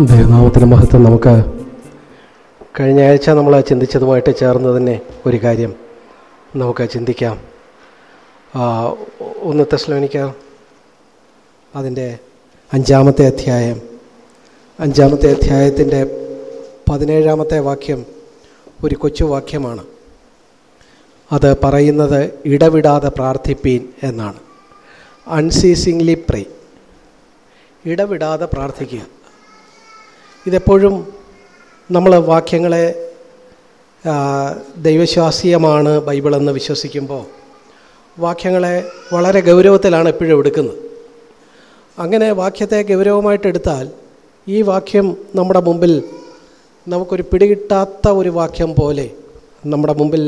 ദൈവനാമത്തിന്റെ മഹത്വം നമുക്ക് കഴിഞ്ഞ ആഴ്ച നമ്മൾ ചിന്തിച്ചതുമായിട്ട് ചേർന്ന് തന്നെ ഒരു കാര്യം നമുക്ക് ചിന്തിക്കാം. ഒന്ന് തെസ്ലോനിക്ക അതിന്റെ അഞ്ചാമത്തെ അധ്യായം. അഞ്ചാമത്തെ അധ്യായത്തിന്റെ പതിനേഴാമത്തെ വാക്യം ഒരു കൊച്ചു വാക്യമാണ്. അത് പറയുന്നത് ഇടവിടാതെ പ്രാർത്ഥിപ്പീൻ എന്നാണ്. അൺസീസിംഗ്ലി പ്രേ ഇടവിടാതെ പ്രാർത്ഥിക്കുക. ഇതെപ്പോഴും നമ്മൾ വാക്യങ്ങളെ ദൈവശ്വാസീയമാണ് ബൈബിളെന്ന് വിശ്വസിക്കുമ്പോൾ വാക്യങ്ങളെ വളരെ ഗൗരവത്തിലാണ് എപ്പോഴും എടുക്കുന്നത്. അങ്ങനെ വാക്യത്തെ ഗൗരവമായിട്ട് എടുത്താൽ ഈ വാക്യം നമ്മുടെ മുമ്പിൽ നമുക്കൊരു പിടികിട്ടാത്ത ഒരു വാക്യം പോലെ നമ്മുടെ മുമ്പിൽ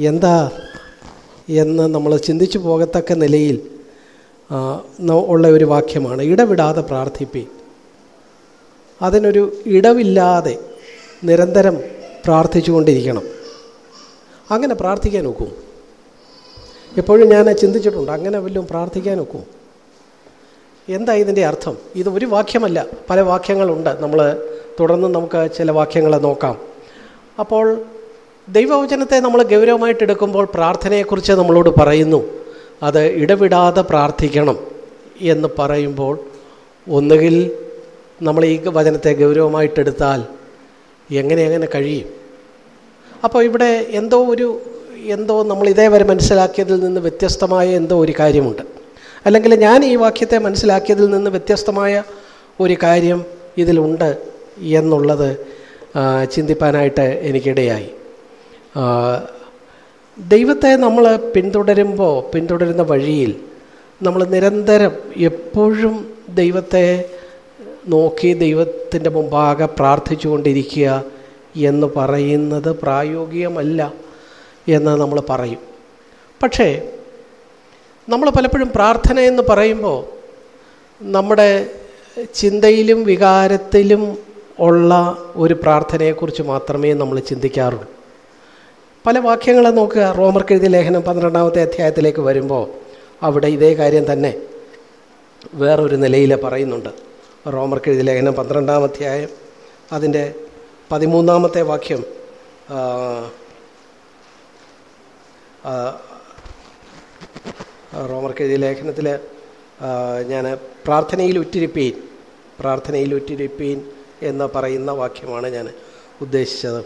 എന്താ എന്ന് നമ്മൾ ചിന്തിച്ചു പോകത്തക്ക നിലയിൽ ഉള്ള ഒരു വാക്യമാണ്. ഇടവിടാതെ പ്രാർത്ഥിപ്പി. അതിനൊരു ഇടവില്ലാതെ നിരന്തരം പ്രാർത്ഥിച്ചുകൊണ്ടിരിക്കണം. അങ്ങനെ പ്രാർത്ഥിക്കാൻ ഒക്കും. എപ്പോഴും ഞാൻ ചിന്തിച്ചിട്ടുണ്ട് അങ്ങനെ വല്ലതും പ്രാർത്ഥിക്കാൻ ഒക്കും. എന്താ ഇതിന്റെ അർത്ഥം? ഇത് ഒരു വാക്യമല്ല. പല വാക്യങ്ങളുണ്ട്. നമ്മൾ തുടർന്ന് നമുക്ക് ചില വാക്യങ്ങളെ നോക്കാം. അപ്പോൾ ദൈവവചനത്തെ നമ്മൾ ഗൗരവമായിട്ട് എടുക്കുമ്പോൾ പ്രാർത്ഥനയെക്കുറിച്ച് നമ്മളോട് പറയുന്നു. അത് ഇടവിടാതെ പ്രാർത്ഥിക്കണം എന്ന് പറയുമ്പോൾ ഒന്നുകിൽ നമ്മൾ ഈ വചനത്തെ ഗൗരവമായിട്ടെടുത്താൽ എങ്ങനെ എങ്ങനെ കഴിയും? അപ്പോൾ ഇവിടെ എന്തോ ഒരു എന്തോ നമ്മൾ ഇതേവരെ മനസ്സിലാക്കിയതിൽ നിന്ന് വ്യത്യസ്തമായ എന്തോ ഒരു കാര്യമുണ്ട്. അല്ലെങ്കിൽ ഞാൻ ഈ വാക്യത്തെ മനസ്സിലാക്കിയതിൽ നിന്ന് വ്യത്യസ്തമായ ഒരു കാര്യം ഇതിലുണ്ട് എന്നുള്ളത് ചിന്തിപ്പാനായിട്ട് എനിക്കിടയായി. ദൈവത്തെ നമ്മൾ പിന്തുടരുമ്പോൾ പിന്തുടരുന്ന വഴിയിൽ നമ്മൾ നിരന്തരം എപ്പോഴും ദൈവത്തെ നോക്കി ദൈവത്തിന്റെ മുമ്പാകെ പ്രാർത്ഥിച്ചുകൊണ്ടിരിക്കുക എന്ന് പറയുന്നത് പ്രായോഗികമല്ല എന്ന് നമ്മൾ പറയും. പക്ഷേ നമ്മൾ പലപ്പോഴും പ്രാർത്ഥന എന്ന് പറയുമ്പോൾ നമ്മുടെ ചിന്തയിലും വികാരത്തിലും ഉള്ള ഒരു പ്രാർത്ഥനയെക്കുറിച്ച് മാത്രമേ നമ്മൾ ചിന്തിക്കാറുള്ളൂ. പല വാക്യങ്ങളെ നോക്കുക. റോമർക്ക് എഴുതിയ ലേഖനം പന്ത്രണ്ടാമത്തെ അധ്യായത്തിലേക്ക് വരുമ്പോൾ അവിടെ ഇതേ കാര്യം തന്നെ വേറൊരു നിലയിൽ പറയുന്നുണ്ട്. റോമർക്ക് എഴുതിയ ലേഖനം പന്ത്രണ്ടാം അധ്യായം അതിന്റെ പതിമൂന്നാമത്തെ വാക്യം റോമർക്ക് എഴുതിയ ലേഖനത്തിൽ ഞാൻ പ്രാർത്ഥനയിൽ ഉറ്റിരിപ്പീൻ പ്രാർത്ഥനയിൽ ഉറ്റിരിപ്പീൻ എന്ന് പറയുന്ന വാക്യമാണ് ഞാൻ ഉദ്ദേശിച്ചത്.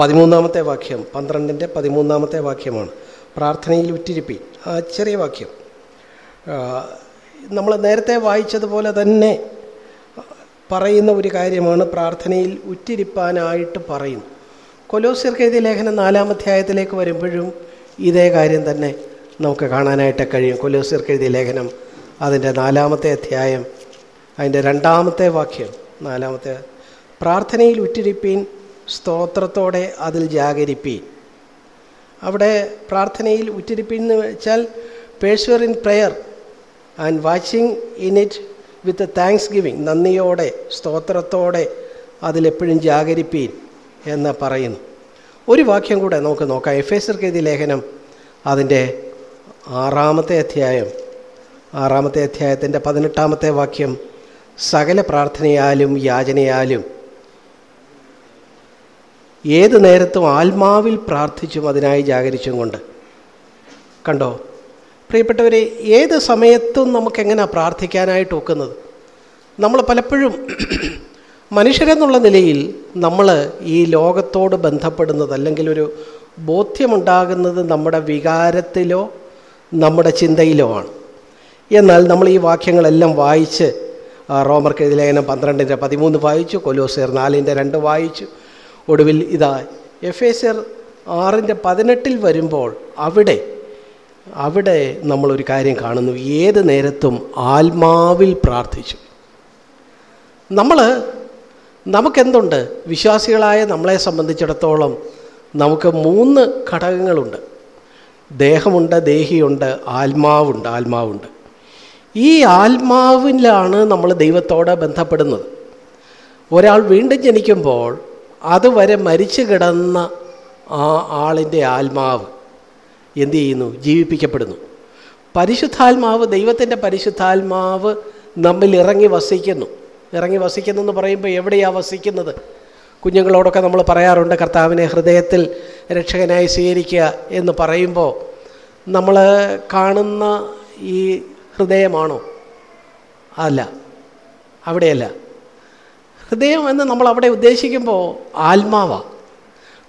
പതിമൂന്നാമത്തെ വാക്യം പന്ത്രണ്ടിന്റെ പതിമൂന്നാമത്തെ വാക്യമാണ്. പ്രാർത്ഥനയിൽ ഉറ്റിരിപ്പി. ആ ചെറിയ വാക്യം. നമ്മൾ നേരത്തെ വായിച്ചതുപോലെ തന്നെ പറയുന്ന ഒരു കാര്യമാണ് പ്രാർത്ഥനയിൽ ഉറ്റിരിപ്പാനായിട്ട് പറയുന്നു കൊലോസിയർക്ക് എഴുതിയ ലേഖനം നാലാം അധ്യായത്തിലേക്ക് വരുമ്പോഴും ഇതേ കാര്യം തന്നെ നമുക്ക് കാണാനായിട്ട് കഴിയും. കൊലോസിയർക്ക് എഴുതിയ ലേഖനം അതിന്റെ നാലാമത്തെ അധ്യായം അതിന്റെ രണ്ടാമത്തെ വാക്യം. നാലാമത്തെ പ്രാർത്ഥനയിൽ ഉറ്റിരിപ്പീൻ സ്തോത്രത്തോടെ അതിൽ ജാഗരിപ്പീൻ. അവിടെ പ്രാർത്ഥനയിൽ ഉറ്റിരിപ്പീൻ എന്ന് വെച്ചാൽ persevere in prayer and watching in it with thanksgiving നന്ദിയോടെ സ്തോത്രത്തോടെ അതിലെപ്പോഴും ജാഗരിപ്പീൻ എന്ന് പറയുന്നു. ഒരു വാക്യം കൂടെ നമുക്ക് നോക്കാം. എഫ് എസ് എഴുതിയ ലേഖനം അതിന്റെ ആറാമത്തെ അധ്യായം ആറാമത്തെ അധ്യായത്തിന്റെ പതിനെട്ടാമത്തെ വാക്യം സകല പ്രാർത്ഥനയാലും യാചനയാലും ഏത് നേരത്തും ആത്മാവിൽ പ്രാർത്ഥിച്ചും അതിനായി ജാഗരിച്ചും കൊണ്ട്. കണ്ടോ? പ്രിയപ്പെട്ടവരെ ഏത് സമയത്തും നമുക്കെങ്ങനെയാണ് പ്രാർത്ഥിക്കാനായിട്ട് ഒക്കുന്നത്? നമ്മൾ പലപ്പോഴും മനുഷ്യരെന്നുള്ള നിലയിൽ നമ്മൾ ഈ ലോകത്തോട് ബന്ധപ്പെടുന്നത് അല്ലെങ്കിൽ ഒരു ബോധ്യമുണ്ടാകുന്നത് നമ്മുടെ വികാരത്തിലോ നമ്മുടെ ചിന്തയിലോ ആണ്. എന്നാൽ നമ്മൾ ഈ വാക്യങ്ങളെല്ലാം വായിച്ച് റോമർക്ക് ലേഖനം പന്ത്രണ്ടിന്റെ പതിമൂന്ന് വായിച്ചു കൊലോസിയർ നാലിന്റെ രണ്ട് വായിച്ചു ഒടുവിൽ ഇതാ എഫ് എസ് ആറിന്റെ പതിനെട്ടിൽ വരുമ്പോൾ അവിടെ അവിടെ നമ്മളൊരു കാര്യം കാണുന്നു. ഏത് നേരത്തും ആത്മാവിൽ പ്രാർത്ഥിച്ചു. നമ്മൾ നമുക്കെന്തുണ്ട്? വിശ്വാസികളായ നമ്മളെ സംബന്ധിച്ചിടത്തോളം നമുക്ക് മൂന്ന് ഘടകങ്ങളുണ്ട്. ദേഹമുണ്ട് ദേഹിയുണ്ട് ആത്മാവുണ്ട് ആത്മാവുണ്ട്. ഈ ആത്മാവിലാണ് നമ്മൾ ദൈവത്തോട് ബന്ധപ്പെടുന്നത്. ഒരാൾ വീണ്ടും ജനിക്കുമ്പോൾ അതുവരെ മരിച്ചു കിടന്ന ആ ആളിന്റെ ആത്മാവ് എന്തു ചെയ്യുന്നു? ജീവിപ്പിക്കപ്പെടുന്നു. പരിശുദ്ധാത്മാവ് ദൈവത്തിന്റെ പരിശുദ്ധാത്മാവ് നമ്മിൽ ഇറങ്ങി വസിക്കുന്നു. ഇറങ്ങി വസിക്കുന്നു എന്ന് പറയുമ്പോൾ എവിടെയാണ് വസിക്കുന്നത്? കുഞ്ഞുങ്ങളോടൊക്കെ നമ്മൾ പറയാറുണ്ട് കർത്താവിനെ ഹൃദയത്തിൽ രക്ഷകനായി സ്വീകരിക്കുക എന്ന് പറയുമ്പോൾ നമ്മൾ കാണുന്ന ഈ ഹൃദയമാണോ? അല്ല. അവിടെയല്ല. ഹൃദയം എന്ന് നമ്മൾ അവിടെ ഉദ്ദേശിക്കുമ്പോൾ ആത്മാവാണ്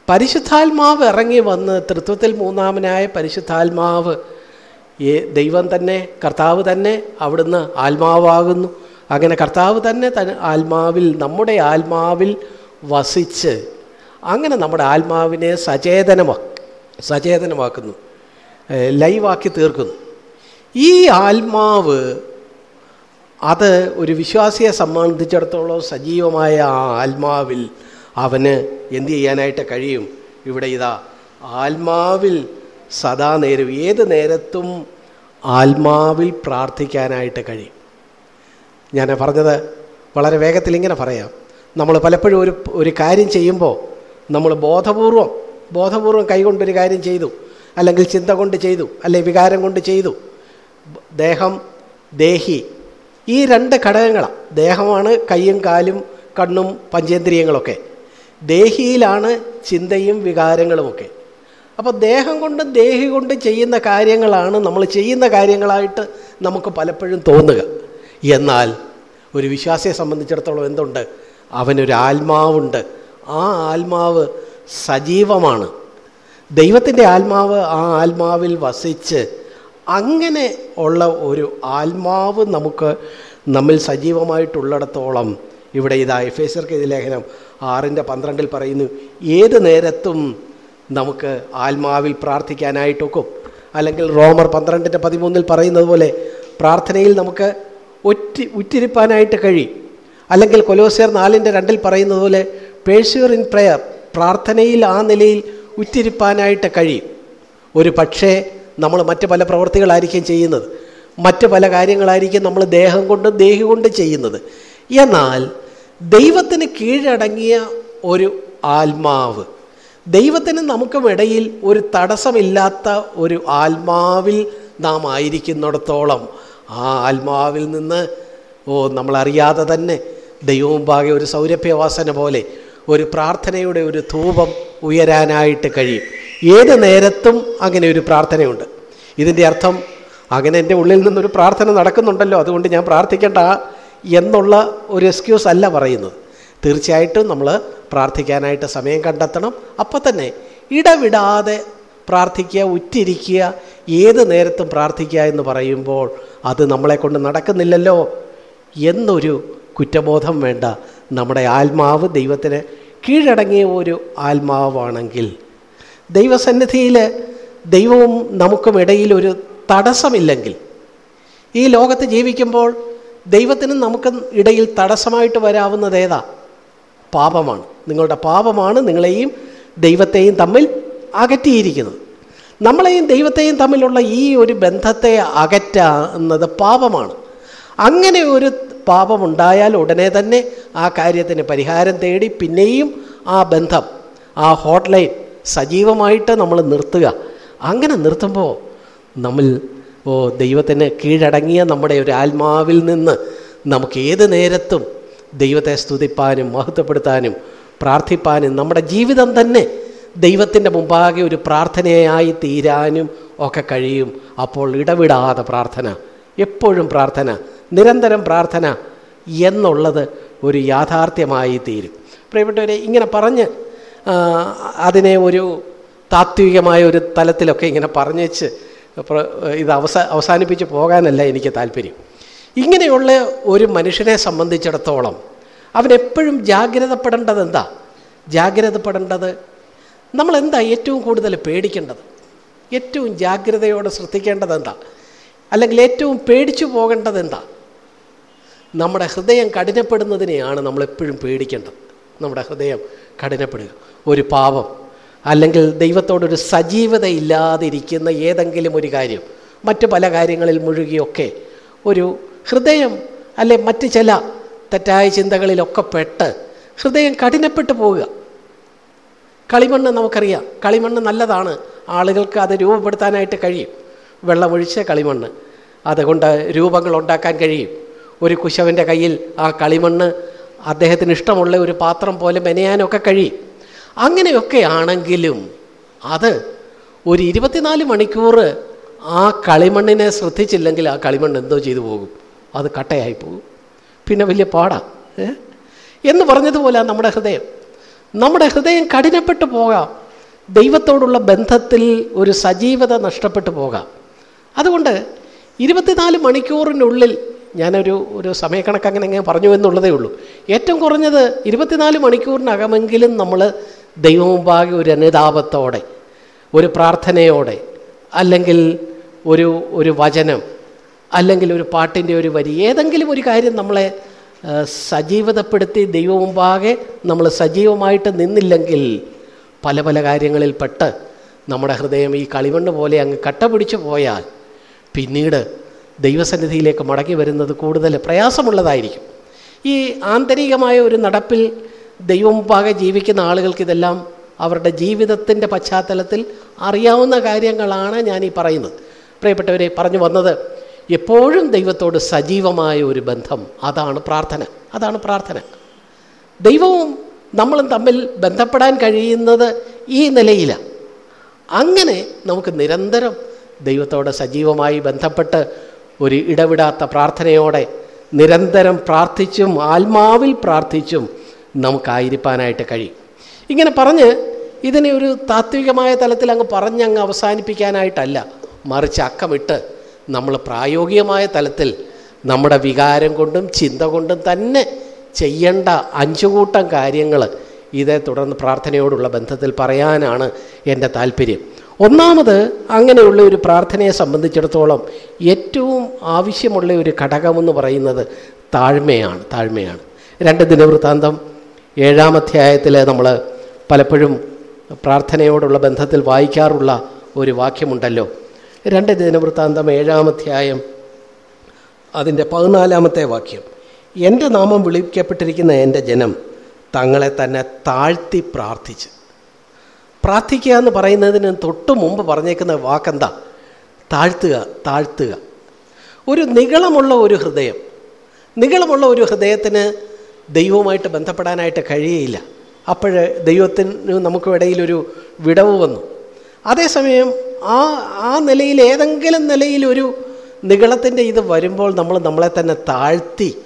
പരിശുദ്ധാത്മാവ് ഇറങ്ങി വന്ന് തൃത്വത്തിൽ മൂന്നാമനായ പരിശുദ്ധാത്മാവ് ഏ ദൈവം തന്നെ കർത്താവ് തന്നെ അവിടുന്ന് ആത്മാവാകുന്നു. അങ്ങനെ കർത്താവ് തന്നെ തൻ ആത്മാവിൽ നമ്മുടെ ആത്മാവിൽ വസിച്ച് അങ്ങനെ നമ്മുടെ ആത്മാവിനെ സചേതനമാ സചേതനമാക്കുന്നു. ലൈവാക്കി തീർക്കുന്നു. ഈ ആത്മാവ് അത് ഒരു വിശ്വാസിയെ സംബന്ധിച്ചിടത്തോളം സജീവമായ ആ ആത്മാവിൽ അവന് എന്ത് ചെയ്യാനായിട്ട് കഴിയും? ഇവിടെ ഇതാ ആത്മാവിൽ സദാ നേരം. ഏത് നേരത്തും ആത്മാവിൽ പ്രാർത്ഥിക്കാനായിട്ട് കഴിയും. ഞാൻ പറഞ്ഞത് വളരെ വേഗത്തിൽ ഇങ്ങനെ പറയാം. നമ്മൾ പലപ്പോഴും ഒരു ഒരു കാര്യം ചെയ്യുമ്പോൾ നമ്മൾ ബോധപൂർവം ബോധപൂർവം കൈകൊണ്ടൊരു കാര്യം ചെയ്തു അല്ലെങ്കിൽ ചിന്ത കൊണ്ട് ചെയ്തു അല്ലെങ്കിൽ വികാരം കൊണ്ട് ചെയ്തു. ദേഹം ദേഹി ഈ രണ്ട് ഘടകങ്ങളാണ് ദേഹമാണ് കൈയും കാലും കണ്ണും പഞ്ചേന്ദ്രിയങ്ങളൊക്കെ. ദേഹിയിലാണ് ചിന്തയും വികാരങ്ങളുമൊക്കെ. അപ്പോൾ ദേഹം കൊണ്ടും ദേഹി കൊണ്ടും ചെയ്യുന്ന കാര്യങ്ങളാണ് നമ്മൾ ചെയ്യുന്ന കാര്യങ്ങളായിട്ട് നമുക്ക് പലപ്പോഴും തോന്നുക. എന്നാൽ ഒരു വിശ്വാസിയെ സംബന്ധിച്ചിടത്തോളം എന്തുണ്ട്? അവനൊരു ആത്മാവുണ്ട്. ആ ആത്മാവ് സജീവമാണ്. ദൈവത്തിന്റെ ആത്മാവ് ആ ആത്മാവിൽ വസിച്ച് അങ്ങനെ ഉള്ള ഒരു ആത്മാവ് നമുക്ക് നമ്മിൽ സജീവമായിട്ടുള്ളിടത്തോളം ഇവിടെ ഇതാ എഫ് എസർക്ക് ഇത് ലേഖനം ആറിന്റെ പന്ത്രണ്ടിൽ പറയുന്നു ഏത് നേരത്തും നമുക്ക് ആത്മാവിൽ പ്രാർത്ഥിക്കാനായിട്ടൊക്കും. അല്ലെങ്കിൽ റോമർ പന്ത്രണ്ടിന്റെ പതിമൂന്നിൽ പറയുന്നത് പോലെ പ്രാർത്ഥനയിൽ നമുക്ക് ഒറ്റി ഉറ്റിരിപ്പാനായിട്ട് കഴിയും. അല്ലെങ്കിൽ കൊലോസിയർ നാലിന്റെ രണ്ടിൽ പറയുന്നത് പോലെ പേഴ്സ്യൂർ ഇൻ പ്രെയർ പ്രാർത്ഥനയിൽ ആ നിലയിൽ ഉറ്റിരിപ്പാനായിട്ട് കഴിയും. ഒരു പക്ഷേ നമ്മൾ മറ്റ് പല പ്രവൃത്തികളായിരിക്കും ചെയ്യുന്നത്. മറ്റ് പല കാര്യങ്ങളായിരിക്കും നമ്മൾ ദേഹം കൊണ്ട് ദേഹി കൊണ്ട് ചെയ്യുന്നത്. എന്നാൽ ദൈവത്തിന് കീഴടങ്ങിയ ഒരു ആത്മാവ് ദൈവത്തിന് നമുക്കും ഇടയിൽ ഒരു തടസ്സമില്ലാത്ത ഒരു ആത്മാവിൽ നാം ആയിരിക്കുന്നിടത്തോളം ആ ആത്മാവിൽ നിന്ന് ഓ നമ്മളറിയാതെ തന്നെ ദൈവമുമ്പാകെ ഒരു സൗരഭ്യവാസന പോലെ ഒരു പ്രാർത്ഥനയുടെ ഒരു ധൂപം ഉയരാനായിട്ട് കഴിയും. ഏത് നേരത്തും അങ്ങനെ ഒരു പ്രാർത്ഥനയുണ്ട്. ഇതിന്റെ അർത്ഥം അങ്ങനെ എന്റെ ഉള്ളിൽ നിന്നൊരു പ്രാർത്ഥന നടക്കുന്നുണ്ടല്ലോ. അതുകൊണ്ട് ഞാൻ പ്രാർത്ഥിക്കേണ്ട എന്നുള്ള ഒരു എക്സ്ക്യൂസ് അല്ല പറയുന്നത്. തീർച്ചയായിട്ടും നമ്മൾ പ്രാർത്ഥിക്കാനായിട്ട് സമയം കണ്ടെത്തണം. അപ്പം തന്നെ ഇടവിടാതെ പ്രാർത്ഥിക്കുക ഉറ്റിരിക്കുക ഏത് നേരത്തും പ്രാർത്ഥിക്കുക എന്ന് പറയുമ്പോൾ അത് നമ്മളെ കൊണ്ട് നടക്കുന്നില്ലല്ലോ എന്നൊരു കുറ്റബോധം വേണ്ട. നമ്മുടെ ആത്മാവ് ദൈവത്തിന് കീഴടങ്ങിയ ഒരു ആത്മാവാണെങ്കിൽ ദൈവസന്നിധിയിൽ ദൈവവും നമുക്കും ഇടയിൽ ഒരു തടസ്സമില്ലെങ്കിൽ ഈ ലോകത്ത് ജീവിക്കുമ്പോൾ ദൈവത്തിനും നമുക്ക് ഇടയിൽ തടസ്സമായിട്ട് വരാവുന്നത് ഏതാ? പാപമാണ്. നിങ്ങളുടെ പാപമാണ് നിങ്ങളെയും ദൈവത്തെയും തമ്മിൽ അകറ്റിയിരിക്കുന്നത്. നമ്മളെയും ദൈവത്തെയും തമ്മിലുള്ള ഈ ഒരു ബന്ധത്തെ അകറ്റുന്നത് പാപമാണ്. അങ്ങനെ ഒരു പാപമുണ്ടായാൽ ഉടനെ തന്നെ ആ കാര്യത്തിന് പരിഹാരം തേടി പിന്നെയും ആ ബന്ധം ആ ഹോട്ട്ലൈൻ സജീവമായിട്ട് നമ്മൾ നിർത്തുക. അങ്ങനെ നിർത്തുമ്പോൾ നമ്മൾ ഓ ദൈവത്തിന് കീഴടങ്ങിയ നമ്മുടെ ഒരു ആത്മാവിൽ നിന്ന് നമുക്ക് ഏത് നേരത്തും ദൈവത്തെ സ്തുതിപ്പാനും മഹത്വപ്പെടുത്താനും പ്രാർത്ഥിപ്പാനും നമ്മുടെ ജീവിതം തന്നെ ദൈവത്തിന്റെ മുമ്പാകെ ഒരു പ്രാർത്ഥനയായി തീരാനും ഒക്കെ കഴിയും. അപ്പോൾ ഇടവിടാതെ പ്രാർത്ഥന എപ്പോഴും പ്രാർത്ഥന. നിരന്തരം പ്രാർത്ഥന എന്നുള്ളത് ഒരു യാഥാർത്ഥ്യമായി തീരും. പ്രിയപ്പെട്ടവരെ ഇങ്ങനെ പറഞ്ഞ് അതിനെ ഒരു താത്വികമായ ഒരു തലത്തിലൊക്കെ ഇങ്ങനെ പറഞ്ഞേച്ച് ഇത് അവസാ അവസാനിപ്പിച്ച് പോകാനല്ല എനിക്ക് താല്പര്യം. ഇങ്ങനെയുള്ള ഒരു മനുഷ്യനെ സംബന്ധിച്ചിടത്തോളം അവനെപ്പോഴും ജാഗ്രതപ്പെടേണ്ടത് എന്താ? ജാഗ്രതപ്പെടേണ്ടത് നമ്മളെന്താ ഏറ്റവും കൂടുതൽ പേടിക്കേണ്ടത്? ഏറ്റവും ജാഗ്രതയോടെ ശ്രദ്ധിക്കേണ്ടത് എന്താ? അല്ലെങ്കിൽ ഏറ്റവും പേടിച്ചു പോകേണ്ടത് എന്താ? നമ്മുടെ ഹൃദയം കഠിനപ്പെടുന്നതിനെയാണ് നമ്മളെപ്പോഴും പേടിക്കേണ്ടത്. നമ്മുടെ ഹൃദയം കഠിനപ്പെടുക. ഒരു പാപം അല്ലെങ്കിൽ ദൈവത്തോടൊരു സജീവത ഇല്ലാതിരിക്കുന്ന ഏതെങ്കിലും ഒരു കാര്യം മറ്റു പല കാര്യങ്ങളിൽ മുഴുകിയൊക്കെ ഒരു ഹൃദയം അല്ലെ മറ്റ് ചില തെറ്റായ ചിന്തകളിലൊക്കെ പെട്ട് ഹൃദയം കഠിനപ്പെട്ടു പോവുക. കളിമണ്ണ് നമുക്കറിയാം. കളിമണ്ണ് നല്ലതാണ്. ആളുകൾക്ക് അത് രൂപപ്പെടുത്താനായിട്ട് കഴിയും. വെള്ളമൊഴിച്ച കളിമണ്ണ്. അതുകൊണ്ട് രൂപങ്ങൾ ഉണ്ടാക്കാൻ കഴിയും. ഒരു കുശവന്റെ കയ്യിൽ ആ കളിമണ്ണ് അദ്ദേഹത്തിന് ഇഷ്ടമുള്ള ഒരു പാത്രം പോലെ മെനയാനൊക്കെ കഴിയും അങ്ങനെയൊക്കെ ആണെങ്കിലും അത് ഒരു ഇരുപത്തിനാല് മണിക്കൂർ ആ കളിമണ്ണിനെ ശ്രദ്ധിച്ചില്ലെങ്കിൽ ആ കളിമണ്ണ് എന്തോ ചെയ്തു പോകും. അത് കട്ടയായി പോകും. പിന്നെ വലിയ പാടാ. എന്ന് പറഞ്ഞതുപോലെ നമ്മുടെ ഹൃദയം. നമ്മുടെ ഹൃദയം കഠിനപ്പെട്ടു പോകാം. ദൈവത്തോടുള്ള ബന്ധത്തിൽ ഒരു സജീവത നഷ്ടപ്പെട്ടു പോകാം. അതുകൊണ്ട് ഇരുപത്തിനാല് മണിക്കൂറിനുള്ളിൽ ഞാനൊരു ഒരു സമയക്കണക്ക് അങ്ങനെ അങ്ങനെ പറഞ്ഞു എന്നുള്ളതേ ഉള്ളൂ. ഏറ്റവും കുറഞ്ഞത് ഇരുപത്തിനാല് മണിക്കൂറിനകമെങ്കിലും നമ്മൾ ദൈവമുമ്പാകെ ഒരു അനുതാപത്തോടെ ഒരു പ്രാർത്ഥനയോടെ അല്ലെങ്കിൽ ഒരു ഒരു വചനം അല്ലെങ്കിൽ ഒരു പാട്ടിന്റെ ഒരു വരി ഏതെങ്കിലും ഒരു കാര്യം നമ്മളെ സജീവതപ്പെടുത്തി ദൈവമുമ്പാകെ നമ്മൾ സജീവമായിട്ട് നിന്നില്ലെങ്കിൽ പല പല കാര്യങ്ങളിൽ പെട്ട് നമ്മുടെ ഹൃദയം ഈ കളിമണ്ണ് പോലെ അങ്ങ് കട്ട പിടിച്ചു പോയാൽ പിന്നീട് ദൈവസന്നിധിയിലേക്ക് മടങ്ങി വരുന്നത് കൂടുതൽ പ്രയാസമുള്ളതായിരിക്കും. ഈ ആന്തരികമായ ഒരു നടപ്പിൽ ദൈവമുമ്പാകെ ജീവിക്കുന്ന ആളുകൾക്ക് ഇതെല്ലാം അവരുടെ ജീവിതത്തിന്റെ പശ്ചാത്തലത്തിൽ അറിയാവുന്ന കാര്യങ്ങളാണ് ഞാൻ ഈ പറയുന്നത്. പ്രിയപ്പെട്ടവരെ പറഞ്ഞു വന്നത് എപ്പോഴും ദൈവത്തോട് സജീവമായ ഒരു ബന്ധം. അതാണ് പ്രാർത്ഥന. അതാണ് പ്രാർത്ഥന. ദൈവവും നമ്മളും തമ്മിൽ ബന്ധപ്പെടാൻ കഴിയുന്നത് ഈ നിലയിലാണ് അങ്ങനെ നമുക്ക് നിരന്തരം ദൈവത്തോട് സജീവമായി ബന്ധപ്പെട്ട് ഒരു ഇടവിടാത്ത പ്രാർത്ഥനയോടെ നിരന്തരം പ്രാർത്ഥിച്ചും ആത്മാവിൽ പ്രാർത്ഥിച്ചും നമുക്കായിരിക്കാനായിട്ട് കഴിയും. ഇങ്ങനെ പറഞ്ഞ് ഇതിനെ ഒരു താത്വികമായ തലത്തിൽ അങ്ങ് പറഞ്ഞങ്ങ് അവസാനിപ്പിക്കാനായിട്ടല്ല മറിച്ച് അക്കമിട്ട് നമ്മൾ പ്രായോഗികമായ തലത്തിൽ നമ്മുടെ വികാരം കൊണ്ടും ചിന്ത കൊണ്ടും തന്നെ ചെയ്യേണ്ട അഞ്ചുകൂട്ടം കാര്യങ്ങൾ ഇതേ തുടർന്ന് പ്രാർത്ഥനയോടുള്ള ബന്ധത്തിൽ പറയാനാണ് എന്റെ താല്പര്യം. ഒന്നാമത് അങ്ങനെയുള്ള ഒരു പ്രാർത്ഥനയെ സംബന്ധിച്ചിടത്തോളം ഏറ്റവും ആവശ്യമുള്ള ഒരു ഘടകമെന്ന് പറയുന്നത് താഴ്മയാണ് താഴ്മയാണ്. രണ്ട് ദിനവൃത്താന്തം ഏഴാം അധ്യായത്തിൽ നമ്മൾ പലപ്പോഴും പ്രാർത്ഥനയോടുള്ള ബന്ധത്തിൽ വായിക്കാറുള്ള ഒരു വാക്യമുണ്ടല്ലോ. രണ്ട് ദിനവൃത്താന്തം ഏഴാം അധ്യായം അതിന്റെ പതിനാലാമത്തെ വാക്യം. എന്റെ നാമം വിളിക്കപ്പെട്ടിരിക്കുന്ന എന്റെ ജനം തങ്ങളെ തന്നെ താഴ്ത്തി പ്രാർത്ഥിച്ച്. പ്രാർത്ഥിക്കുക എന്ന് പറയുന്നതിന് തൊട്ട് മുമ്പ് പറഞ്ഞേക്കുന്ന വാക്കെന്താ? താഴ്ത്തുക താഴ്ത്തുക. ഒരു നികളമുള്ള ഒരു ഹൃദയം. നികളമുള്ള ഒരു ഹൃദയത്തിന് ദൈവവുമായിട്ട് ബന്ധപ്പെടാനായിട്ട് കഴിയയില്ല അപ്പോൾ ദൈവത്തിന് നമുക്കിടയിലൊരു വിടവ് വന്നു. അതേസമയം ആ ആ നിലയിൽ ഏതെങ്കിലും നിലയിലൊരു നികളത്തിന്റെ ഇത് വരുമ്പോൾ നമ്മൾ നമ്മളെ തന്നെ താഴ്ത്തി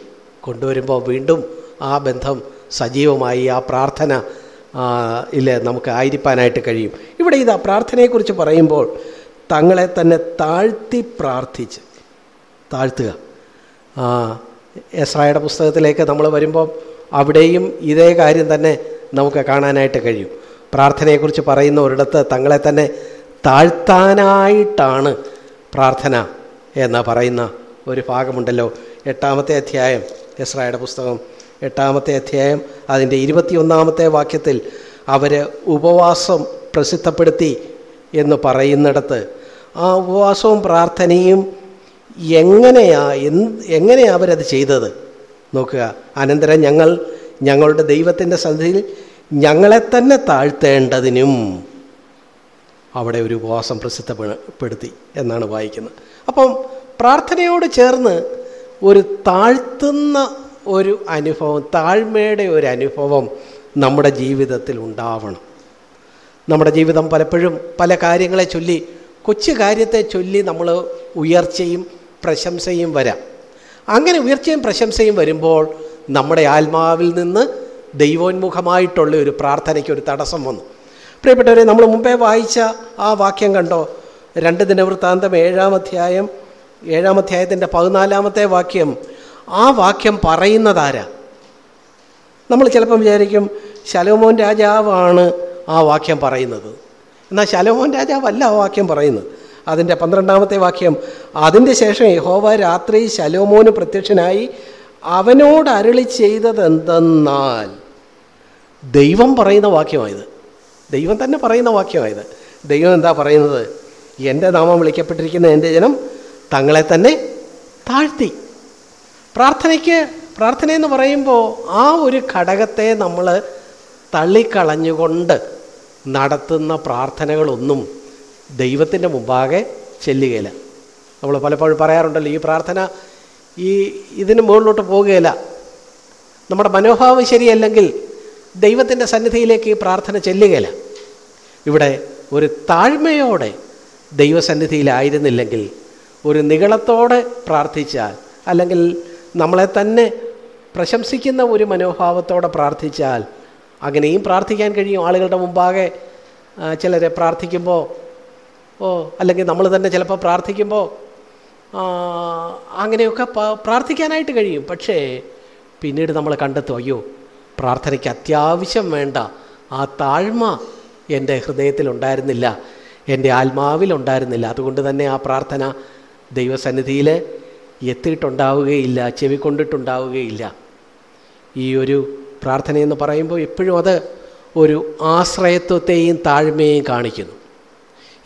കൊണ്ടുവരുമ്പോൾ വീണ്ടും ആ ബന്ധം സജീവമായി ആ പ്രാർത്ഥന ഇല്ല നമുക്ക് ആയിരിക്കാനായിട്ട് കഴിയും. ഇവിടെ ഇതാ പ്രാർത്ഥനയെക്കുറിച്ച് പറയുമ്പോൾ തങ്ങളെ തന്നെ താഴ്ത്തി പ്രാർത്ഥിച്ച് താഴ്ത്തുക. എസ്രായുടെ പുസ്തകത്തിലേക്ക് നമ്മൾ വരുമ്പോൾ അവിടെയും ഇതേ കാര്യം തന്നെ നമുക്ക് കാണാനായിട്ട് കഴിയും. പ്രാർത്ഥനയെക്കുറിച്ച് പറയുന്ന ഒരിടത്ത് തങ്ങളെ തന്നെ താഴ്ത്താനായിട്ടാണ് പ്രാർത്ഥന എന്ന് പറയുന്ന ഒരു ഭാഗമുണ്ടല്ലോ. എട്ടാമത്തെ അധ്യായം എസ്രായുടെ പുസ്തകം എട്ടാമത്തെ അധ്യായം അതിന്റെ ഇരുപത്തിയൊന്നാമത്തെ വാക്യത്തിൽ അവർ ഉപവാസം പ്രസിദ്ധപ്പെടുത്തി എന്ന് പറയുന്നിടത്ത് ആ ഉപവാസവും പ്രാർത്ഥനയും എങ്ങനെയാ എന്ത് എങ്ങനെയാ അവരത് ചെയ്തത്? നോക്കുക. അനന്തരം ഞങ്ങൾ ഞങ്ങളുടെ ദൈവത്തിന്റെ സന്ധിയിൽ ഞങ്ങളെ തന്നെ താഴ്ത്തേണ്ടതിനും അവിടെ ഒരു ഉപവാസം പ്രസിദ്ധപ്പെടുത്തി എന്നാണ് വായിക്കുന്നത്. അപ്പം പ്രാർത്ഥനയോട് ചേർന്ന് ഒരു താഴ്ത്തുന്ന ഒരു അനുഭവം താഴ്മയുടെ ഒരു അനുഭവം നമ്മുടെ ജീവിതത്തിൽ ഉണ്ടാവണം. നമ്മുടെ ജീവിതം പലപ്പോഴും പല കാര്യങ്ങളെ ചൊല്ലി കൊച്ചു കാര്യത്തെ ചൊല്ലി നമ്മൾ ഉയർച്ചയും പ്രശംസയും വരാം. അങ്ങനെ ഉയർച്ചയും പ്രശംസയും വരുമ്പോൾ നമ്മുടെ ആത്മാവിൽ നിന്ന് ദൈവോന്മുഖമായിട്ടുള്ള ഒരു പ്രാർത്ഥനയ്ക്ക് ഒരു തടസ്സം വന്നു. പ്രിയപ്പെട്ടവരെ നമ്മൾ മുമ്പേ വായിച്ച ആ വാക്യം കണ്ടോ? രണ്ട് ദിനവൃത്താന്തം ഏഴാം അധ്യായം ഏഴാം അധ്യായത്തിന്റെ പതിനാലാമത്തെ വാക്യം ആ വാക്യം പറയുന്നതാരാ? നമ്മൾ ചിലപ്പം വിചാരിക്കും ശലോമോൻ രാജാവാണ് ആ വാക്യം പറയുന്നത്. എന്നാൽ ശലോമോൻ രാജാവല്ല ആ വാക്യം പറയുന്നത്. അതിന്റെ പന്ത്രണ്ടാമത്തെ വാക്യം അതിന്റെ ശേഷം യഹോവ രാത്രി ശലോമോന് പ്രത്യക്ഷനായി അവനോട് അരുളി ചെയ്തതെന്തെന്നാൽ ദൈവം പറയുന്ന വാക്യമായത് ദൈവം തന്നെ പറയുന്ന വാക്യമായത് ദൈവം എന്താ പറയുന്നത്? എന്റെ നാമം വിളിക്കപ്പെട്ടിരിക്കുന്ന എന്റെ ജനം തങ്ങളെ തന്നെ താഴ്ത്തി. പ്രാർത്ഥനയ്ക്ക് പ്രാർത്ഥന എന്ന് പറയുമ്പോൾ ആ ഒരു ഘടകത്തെ നമ്മൾ തള്ളിക്കളഞ്ഞുകൊണ്ട് നടത്തുന്ന പ്രാർത്ഥനകളൊന്നും ദൈവത്തിന്റെ മുമ്പാകെ ചെല്ലുകയില്ല. നമ്മൾ പലപ്പോഴും പറയാറുണ്ടല്ലോ ഈ പ്രാർത്ഥന ഈ ഇതിന് മുകളിലോട്ട് പോവുകയില്ല. നമ്മുടെ മനോഭാവം ശരിയല്ലെങ്കിൽ ദൈവത്തിന്റെ സന്നിധിയിലേക്ക് ഈ പ്രാർത്ഥന ചെല്ലുകയില്ല. ഇവിടെ ഒരു താഴ്മയോടെ ദൈവസന്നിധിയിലായിരുന്നില്ലെങ്കിൽ ഒരു നികളത്തോടെ പ്രാർത്ഥിച്ചാൽ അല്ലെങ്കിൽ നമ്മളെ തന്നെ പ്രശംസിക്കുന്ന ഒരു മനോഭാവത്തോടെ പ്രാർത്ഥിച്ചാൽ അങ്ങനെയും പ്രാർത്ഥിക്കാൻ കഴിയും. ആളുകളുടെ മുമ്പാകെ ചിലരെ പ്രാർത്ഥിക്കുമ്പോൾ ഓ അല്ലെങ്കിൽ നമ്മൾ തന്നെ ചിലപ്പോൾ പ്രാർത്ഥിക്കുമ്പോൾ അങ്ങനെയൊക്കെ പ്രാർത്ഥിക്കാനായിട്ട് കഴിയും. പക്ഷേ പിന്നീട് നമ്മൾ കണ്ടെത്തും അയ്യോ പ്രാർത്ഥനയ്ക്ക് അത്യാവശ്യം വേണ്ട. ആ താഴ്മ എന്റെ ഹൃദയത്തിലുണ്ടായിരുന്നില്ല എന്റെ ആത്മാവിലുണ്ടായിരുന്നില്ല അതുകൊണ്ട് തന്നെ ആ പ്രാർത്ഥന ദൈവസന്നിധിയിൽ എത്തിയിട്ടുണ്ടാവുകയില്ല ചെവിക്കൊണ്ടിട്ടുണ്ടാവുകയില്ല. ഈ ഒരു പ്രാർത്ഥനയെന്ന് പറയുമ്പോൾ എപ്പോഴും അത് ഒരു ആശ്രയത്വത്തെയും താഴ്മയെയും കാണിക്കുന്നു.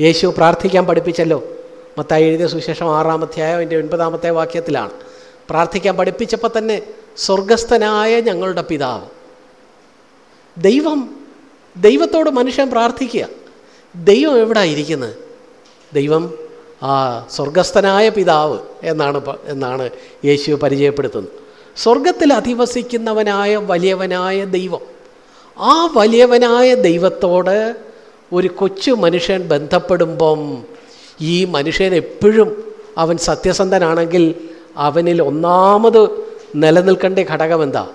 യേശു പ്രാർത്ഥിക്കാൻ പഠിപ്പിച്ചല്ലോ. മത്തായി എഴുതിയ സുശേഷം ആറാമധ്യായം എന്റെ ഒൻപതാമത്തെ വാക്യത്തിലാണ്. പ്രാർത്ഥിക്കാൻ പഠിപ്പിച്ചപ്പോൾ തന്നെ സ്വർഗസ്ഥനായ ഞങ്ങളുടെ പിതാവ്. ദൈവം ദൈവത്തോട് മനുഷ്യൻ പ്രാർത്ഥിക്കുക. ദൈവം എവിടെ ഇരിക്കുന്നത്? ദൈവം ആ സ്വർഗസ്ഥനായ പിതാവ് എന്നാണ് എന്നാണ് യേശു പരിചയപ്പെടുത്തുന്നത്. സ്വർഗത്തിൽ അധിവസിക്കുന്നവനായ വലിയവനായ ദൈവം ആ വലിയവനായ ദൈവത്തോട് ഒരു കൊച്ചു മനുഷ്യൻ ബന്ധപ്പെടുമ്പം ഈ മനുഷ്യൻ എപ്പോഴും അവൻ സത്യസന്ധനാണെങ്കിൽ അവനിൽ ഒന്നാമത് നിലനിൽക്കേണ്ട ഘടകം എന്താ?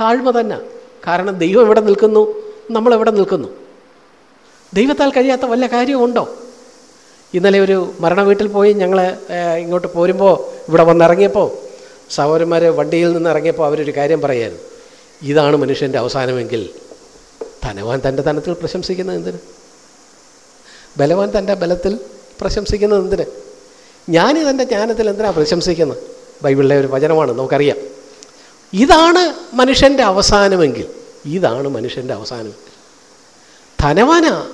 താഴ്മ തന്നെ. കാരണം ദൈവം എവിടെ നിൽക്കുന്നു? നമ്മളെവിടെ നിൽക്കുന്നു? ദൈവത്താൽ കഴിയാത്ത വല്ല കാര്യമുണ്ടോ ഇന്നലെ ഒരു മരണ വീട്ടിൽ പോയി ഞങ്ങൾ ഇങ്ങോട്ട് പോരുമ്പോൾ ഇവിടെ വന്നിറങ്ങിയപ്പോൾ സഹോദരന്മാർ വണ്ടിയിൽ നിന്ന് ഇറങ്ങിയപ്പോൾ അവരൊരു കാര്യം പറയായിരുന്നു. ഇതാണ് മനുഷ്യന്റെ അവസാനമെങ്കിൽ ധനവാൻ തന്റെ ധനത്തിൽ പ്രശംസിക്കുന്നത് എന്തിന്? ബലവാൻ തന്റെ ബലത്തിൽ പ്രശംസിക്കുന്നത് എന്തിന്? ജ്ഞാനി തന്റെ ജ്ഞാനത്തിൽ എന്തിനാണ് പ്രശംസിക്കുന്നത്? ബൈബിളിലെ ഒരു വചനമാണ് നമുക്കറിയാം. ഇതാണ് മനുഷ്യന്റെ അവസാനമെങ്കിൽ ഇതാണ് മനുഷ്യന്റെ അവസാനമെങ്കിൽ. ധനവാനാ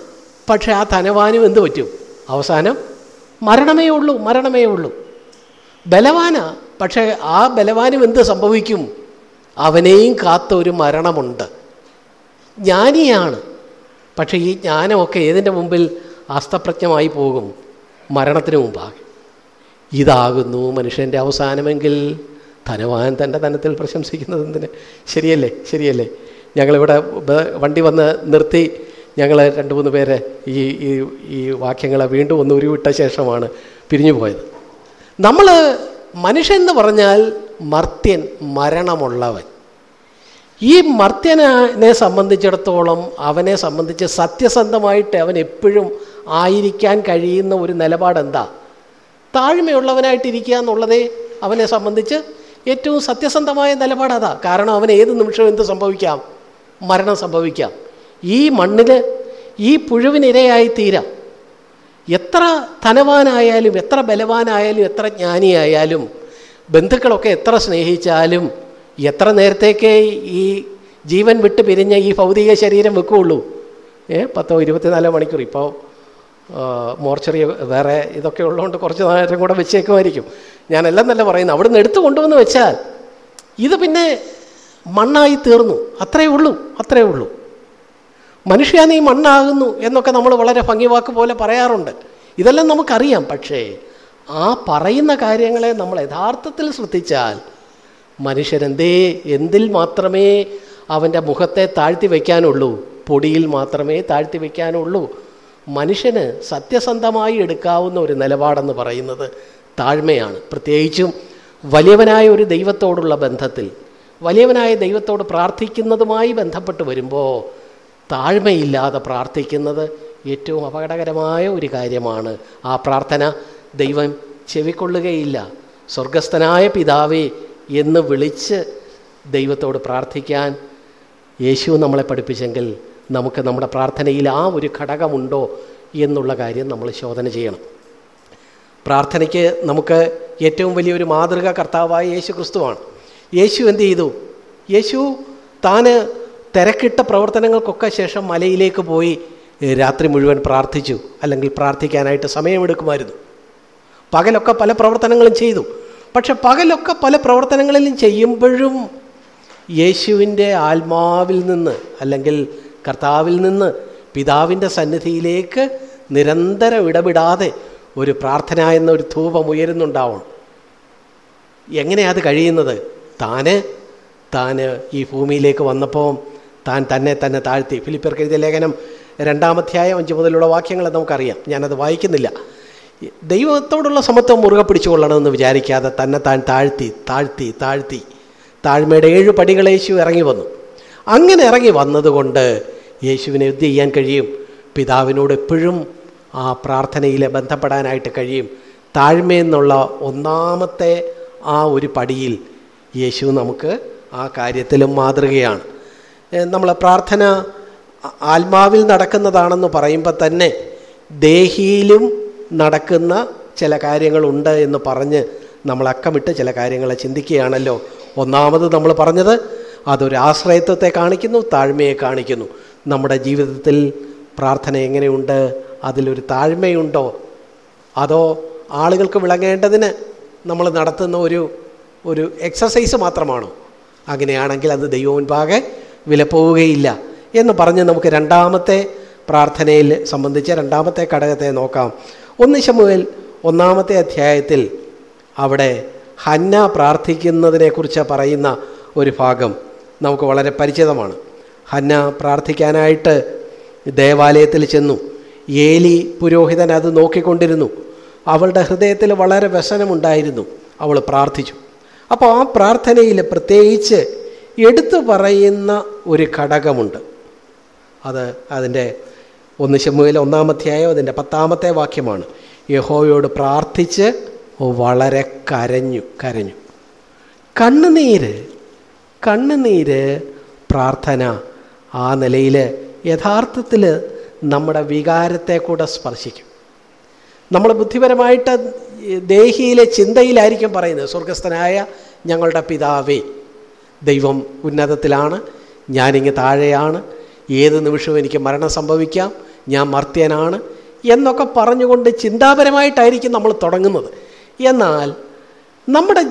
പക്ഷേ ആ ധനവാനും എന്ത് പറ്റും? അവസാനം മരണമേ ഉള്ളൂ മരണമേ ഉള്ളൂ. ബലവാനാ പക്ഷേ ആ ബലവാനും എന്ത് സംഭവിക്കും? അവനെയും കാത്ത ഒരു മരണമുണ്ട്. ജ്ഞാനിയാണ് പക്ഷേ ഈ ജ്ഞാനമൊക്കെ ഏതിന്റെ മുമ്പിൽ അസ്തപ്രജ്ഞമായി പോകും? മരണത്തിന് മുമ്പാകെ. ഇതാകുന്നു മനുഷ്യന്റെ അവസാനമെങ്കിൽ. ധനവാൻ തന്റെ ധനത്തിൽ പ്രശംസിക്കുന്നത് എന്തിന്? ശരിയല്ലേ? ശരിയല്ലേ? ഞങ്ങളിവിടെ വണ്ടി വന്ന് നിർത്തി ഞങ്ങൾ രണ്ട് മൂന്ന് പേരെ ഈ ഈ ഈ വാക്യങ്ങളെ വീണ്ടും ഒന്ന് ഉരുവിട്ട ശേഷമാണ് പിരിഞ്ഞു പോയത്. നമ്മൾ മനുഷ്യൻ പറഞ്ഞാൽ മർത്യൻ മരണമുള്ളവൻ. ഈ മർത്യനെ സംബന്ധിച്ചിടത്തോളം അവനെ സംബന്ധിച്ച് സത്യസന്ധമായിട്ട് അവൻ എപ്പോഴും ആയിരിക്കാൻ കഴിയുന്ന ഒരു നിലപാടെന്താ? താഴ്മയുള്ളവനായിട്ടിരിക്കുക എന്നുള്ളതേ അവനെ സംബന്ധിച്ച് ഏറ്റവും സത്യസന്ധമായ നിലപാടതാ. കാരണം അവൻ ഏത് നിമിഷവും എന്ത് സംഭവിക്കാം? മരണം സംഭവിക്കാം. ഈ മണ്ണിന് ഈ പുഴുവിനിരയായി തീരാം. എത്ര ധനവാനായാലും എത്ര ബലവാനായാലും എത്ര ജ്ഞാനിയായാലും ബന്ധുക്കളൊക്കെ എത്ര സ്നേഹിച്ചാലും എത്ര നേരത്തേക്കേ ഈ ജീവൻ വിട്ട് പിരിഞ്ഞ ഈ ഭൗതിക ശരീരം വെക്കുകയുള്ളൂ ഏ പത്തോ ഇരുപത്തിനാലോ മണിക്കൂർ. ഇപ്പോൾ മോർച്ചറി വേറെ ഇതൊക്കെ ഉള്ളതുകൊണ്ട് കുറച്ച് നേരം കൂടെ വെച്ചേക്കുമായിരിക്കും. ഞാനെല്ലാം നല്ല പറയുന്നു. അവിടെ നിന്ന് എടുത്തു കൊണ്ടുവന്ന് വെച്ചാൽ ഇത് പിന്നെ മണ്ണായി തീർന്നു. അത്രയേ ഉള്ളൂ അത്രയേ ഉള്ളൂ. മനുഷ്യ നീ മണ്ണാകുന്നു എന്നൊക്കെ നമ്മൾ വളരെ ഭംഗിവാക്ക് പോലെ പറയാറുണ്ട്. ഇതെല്ലാം നമുക്കറിയാം. പക്ഷേ ആ പറയുന്ന കാര്യങ്ങളെ നമ്മൾ യഥാർത്ഥത്തിൽ ശ്രദ്ധിച്ചാൽ മനുഷ്യരെന്തേ എന്തിൽ മാത്രമേ അവന്റെ മുഖത്തെ താഴ്ത്തി വയ്ക്കാനുള്ളൂ? പൊടിയിൽ മാത്രമേ താഴ്ത്തി വയ്ക്കാനുള്ളൂ. മനുഷ്യന് സത്യസന്ധമായി എടുക്കാവുന്ന ഒരു നിലപാടെന്ന് പറയുന്നത് താഴ്മയാണ്. പ്രത്യേകിച്ചും വലിയവനായ ഒരു ദൈവത്തോടുള്ള ബന്ധത്തിൽ. വലിയവനായ ദൈവത്തോട് പ്രാർത്ഥിക്കുന്നതുമായി ബന്ധപ്പെട്ട് വരുമ്പോൾ താഴ്മയില്ലാതെ പ്രാർത്ഥിക്കുന്നത് ഏറ്റവും അപകടകരമായ ഒരു കാര്യമാണ്. ആ പ്രാർത്ഥന ദൈവം ചെവിക്കൊള്ളുകയില്ല. സ്വർഗസ്ഥനായ പിതാവേ എന്ന് വിളിച്ച് ദൈവത്തോട് പ്രാർത്ഥിക്കാൻ യേശു നമ്മളെ പഠിപ്പിച്ചെങ്കിൽ നമുക്ക് നമ്മുടെ പ്രാർത്ഥനയിൽ ആ ഒരു ഘടകമുണ്ടോ എന്നുള്ള കാര്യം നമ്മൾ ശോധന ചെയ്യണം. പ്രാർത്ഥനയ്ക്ക് നമുക്ക് ഏറ്റവും വലിയൊരു മാതൃക കർത്താവായ യേശു ക്രിസ്തുവാണ് യേശു എന്ത് ചെയ്തു? യേശു താന് തിരക്കിട്ട പ്രവർത്തനങ്ങൾക്കൊക്കെ ശേഷം മലയിലേക്ക് പോയി രാത്രി മുഴുവൻ പ്രാർത്ഥിച്ചു അല്ലെങ്കിൽ പ്രാർത്ഥിക്കാനായിട്ട് സമയമെടുക്കുമായിരുന്നു. പകലൊക്കെ പല പ്രവർത്തനങ്ങളും ചെയ്തു. പക്ഷെ പകലൊക്കെ പല പ്രവർത്തനങ്ങളിലും ചെയ്യുമ്പോഴും യേശുവിന്റെ ആത്മാവിൽ നിന്ന് അല്ലെങ്കിൽ കർത്താവിൽ നിന്ന് പിതാവിന്റെ സന്നിധിയിലേക്ക് നിരന്തരം ഇടപെടാതെ ഒരു പ്രാർത്ഥന എന്ന ഒരു ധൂപം ഉയരുന്നുണ്ടാവണം എങ്ങനെയാണ് അത് കഴിയുന്നത്? താന് താന് ഈ ഭൂമിയിലേക്ക് വന്നപ്പോൾ താൻ തന്നെ തന്നെ താഴ്ത്തി. ഫിലിപ്പിയർക്ക് എഴുതിയ ലേഖനം രണ്ടാമധ്യായം അഞ്ച് മുതലുള്ള വാക്യങ്ങൾ നമുക്കറിയാം. ഞാനത് വായിക്കുന്നില്ല. ദൈവത്തോടുള്ള സമത്വം മുറുകെ പിടിച്ചുകൊള്ളണമെന്ന് വിചാരിക്കാതെ തന്നെ താൻ താഴ്ത്തി താഴ്ത്തി താഴ്ത്തി. താഴ്മയുടെ ഏഴ് പടികൾ യേശു ഇറങ്ങി വന്നു. അങ്ങനെ ഇറങ്ങി വന്നതുകൊണ്ട് യേശുവിനെ യുദ്ധം ചെയ്യാൻ കഴിയും? പിതാവിനോട് എപ്പോഴും ആ പ്രാർത്ഥനയിൽ ബന്ധപ്പെടാനായിട്ട് കഴിയും. താഴ്മയെന്നുള്ള ഒന്നാമത്തെ ആ ഒരു പടിയിൽ യേശു നമുക്ക് ആ കാര്യത്തിലും മാതൃകയാണ്. നമ്മൾ പ്രാർത്ഥന ആത്മാവിൽ നടക്കുന്നതാണെന്ന് പറയുമ്പോൾ തന്നെ ദേഹിയിലും നടക്കുന്ന ചില കാര്യങ്ങളുണ്ട് എന്ന് പറഞ്ഞ് നമ്മൾ അക്കമിട്ട് ചില കാര്യങ്ങളെ ചിന്തിക്കുകയാണല്ലോ. ഒന്നാമത് നമ്മൾ പറഞ്ഞത് അതൊരു ആശ്രയത്വത്തെ കാണിക്കുന്നു താഴ്മയെ കാണിക്കുന്നു. നമ്മുടെ ജീവിതത്തിൽ പ്രാർത്ഥന എങ്ങനെയുണ്ട്? അതിലൊരു താഴ്മയുണ്ടോ? അതോ ആളുകൾക്ക് വിളങ്ങേണ്ടതിന് നമ്മൾ നടത്തുന്ന ഒരു ഒരു എക്സസൈസ് മാത്രമാണോ? അങ്ങനെയാണെങ്കിൽ അത് ദൈവമുൻപാകെ വിലപ്പോവുകയില്ല എന്ന് പറഞ്ഞ് നമുക്ക് രണ്ടാമത്തെ പ്രാർത്ഥനയിൽ സംബന്ധിച്ച് രണ്ടാമത്തെ ഘടകത്തെ നോക്കാം. ഒന്ന് ശമുവേൽ ഒന്നാമത്തെ അധ്യായത്തിൽ അവിടെ ഹന്ന പ്രാർത്ഥിക്കുന്നതിനെക്കുറിച്ച് പറയുന്ന ഒരു ഭാഗം നമുക്ക് വളരെ പരിചിതമാണ്. ഹന്ന പ്രാർത്ഥിക്കാനായിട്ട് ദേവാലയത്തിൽ ചെന്നു. ഏലി പുരോഹിതൻ അത് നോക്കിക്കൊണ്ടിരുന്നു. അവളുടെ ഹൃദയത്തിൽ വളരെ വ്യസനമുണ്ടായിരുന്നു. അവൾ പ്രാർത്ഥിച്ചു. അപ്പോൾ ആ പ്രാർത്ഥനയിൽ പ്രത്യേകിച്ച് എടുത്തു പറയുന്ന ഒരു ഘടകമുണ്ട്. അത് അതിന്റെ ഒന്ന് ശമുവിൽ ഒന്നാമധ്യായം അതിന്റെ പത്താമത്തെ വാക്യമാണ്. യഹോയോട് പ്രാർത്ഥിച്ച് വളരെ കരഞ്ഞു കരഞ്ഞു. കണ്ണുനീര് കണ്ണുനീര് പ്രാർത്ഥന ആ നിലയിൽ യഥാർത്ഥത്തിൽ നമ്മുടെ വികാരത്തെ കൂടെ സ്പർശിക്കും. നമ്മൾ ബുദ്ധിപരമായിട്ട് ദേഹിയിലെ ചിന്തയിലായിരിക്കും പറയുന്നത്. സ്വർഗസ്ഥനായ ഞങ്ങളുടെ പിതാവേ. ദൈവം ഉന്നതത്തിലാണ് ഞാനിങ്ങ് താഴെയാണ് ഏത് നിമിഷവും എനിക്ക് മരണം സംഭവിക്കാം ഞാൻ മർത്യനാണ് എന്നൊക്കെ പറഞ്ഞുകൊണ്ട് ചിന്താപരമായിട്ടായിരിക്കും നമ്മൾ തുടങ്ങുന്നത്. എന്നാൽ നമ്മുടെ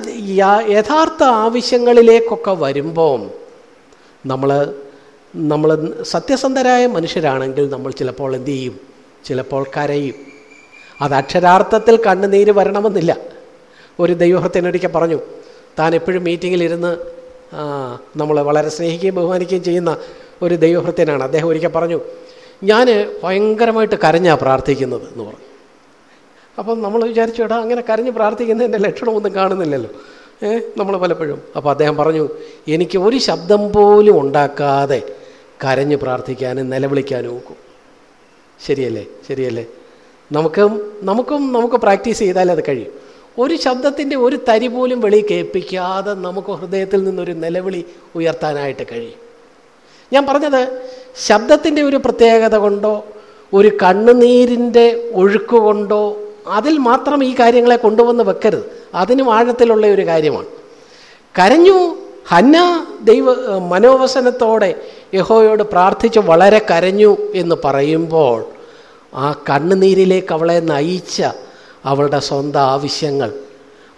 യഥാർത്ഥ ആവശ്യങ്ങളിലേക്കൊക്കെ വരുമ്പം നമ്മൾ നമ്മൾ സത്യസന്ധരായ മനുഷ്യരാണെങ്കിൽ നമ്മൾ ചിലപ്പോൾ എന്തു ചെയ്യും? ചിലപ്പോൾ കരയും. അത് അക്ഷരാർത്ഥത്തിൽ കണ്ണുനീര് വരണമെന്നില്ല. ഒരു ദൈവത്തിനൊരിക്കൽ പറഞ്ഞു താൻ എപ്പോഴും മീറ്റിങ്ങിലിരുന്ന് നമ്മൾ വളരെ സ്നേഹിക്കുകയും ബഹുമാനിക്കുകയും ചെയ്യുന്ന ഒരു ദൈവഭൃത്യനാണ്. അദ്ദേഹം ഒരിക്കൽ പറഞ്ഞു ഞാൻ ഭയങ്കരമായിട്ട് കരഞ്ഞാണ് പ്രാർത്ഥിക്കുന്നത് എന്ന് പറഞ്ഞു. അപ്പം നമ്മൾ വിചാരിച്ചു എടാ അങ്ങനെ കരഞ്ഞ് പ്രാർത്ഥിക്കുന്നതിന്റെ ലക്ഷണമൊന്നും കാണുന്നില്ലല്ലോ. ഏ നമ്മൾ പലപ്പോഴും അപ്പോൾ അദ്ദേഹം പറഞ്ഞു എനിക്ക് ഒരു ശബ്ദം പോലും ഉണ്ടാക്കാതെ കരഞ്ഞ് പ്രാർത്ഥിക്കാനും നിലവിളിക്കാനും നോക്കും ശരിയല്ലേ? ശരിയല്ലേ? നമുക്കും നമുക്കും നമുക്ക് പ്രാക്ടീസ് ചെയ്താലേ അത് കഴിയും. ഒരു ശബ്ദത്തിന്റെ ഒരു തരി പോലും വെളി കേൾപ്പിക്കാതെ നമുക്ക് ഹൃദയത്തിൽ നിന്നൊരു നിലവിളി ഉയർത്താനായിട്ട് കഴിയും. ഞാൻ പറഞ്ഞത് ശബ്ദത്തിന്റെ ഒരു പ്രത്യേകത കൊണ്ടോ ഒരു കണ്ണുനീരിന്റെ ഒഴുക്ക് കൊണ്ടോ അതിൽ മാത്രം ഈ കാര്യങ്ങളെ കൊണ്ടുവന്ന് വെക്കരുത്. അതിനും ആഴത്തിലുള്ള ഒരു കാര്യമാണ്. കരഞ്ഞു ഹന്ന ദൈവ മനോവസനത്തോടെ യഹോയോട് പ്രാർത്ഥിച്ച് വളരെ കരഞ്ഞു എന്ന് പറയുമ്പോൾ ആ കണ്ണുനീരിലേക്ക് അവളെ നയിച്ച അവളുടെ സ്വന്തം ആവശ്യങ്ങൾ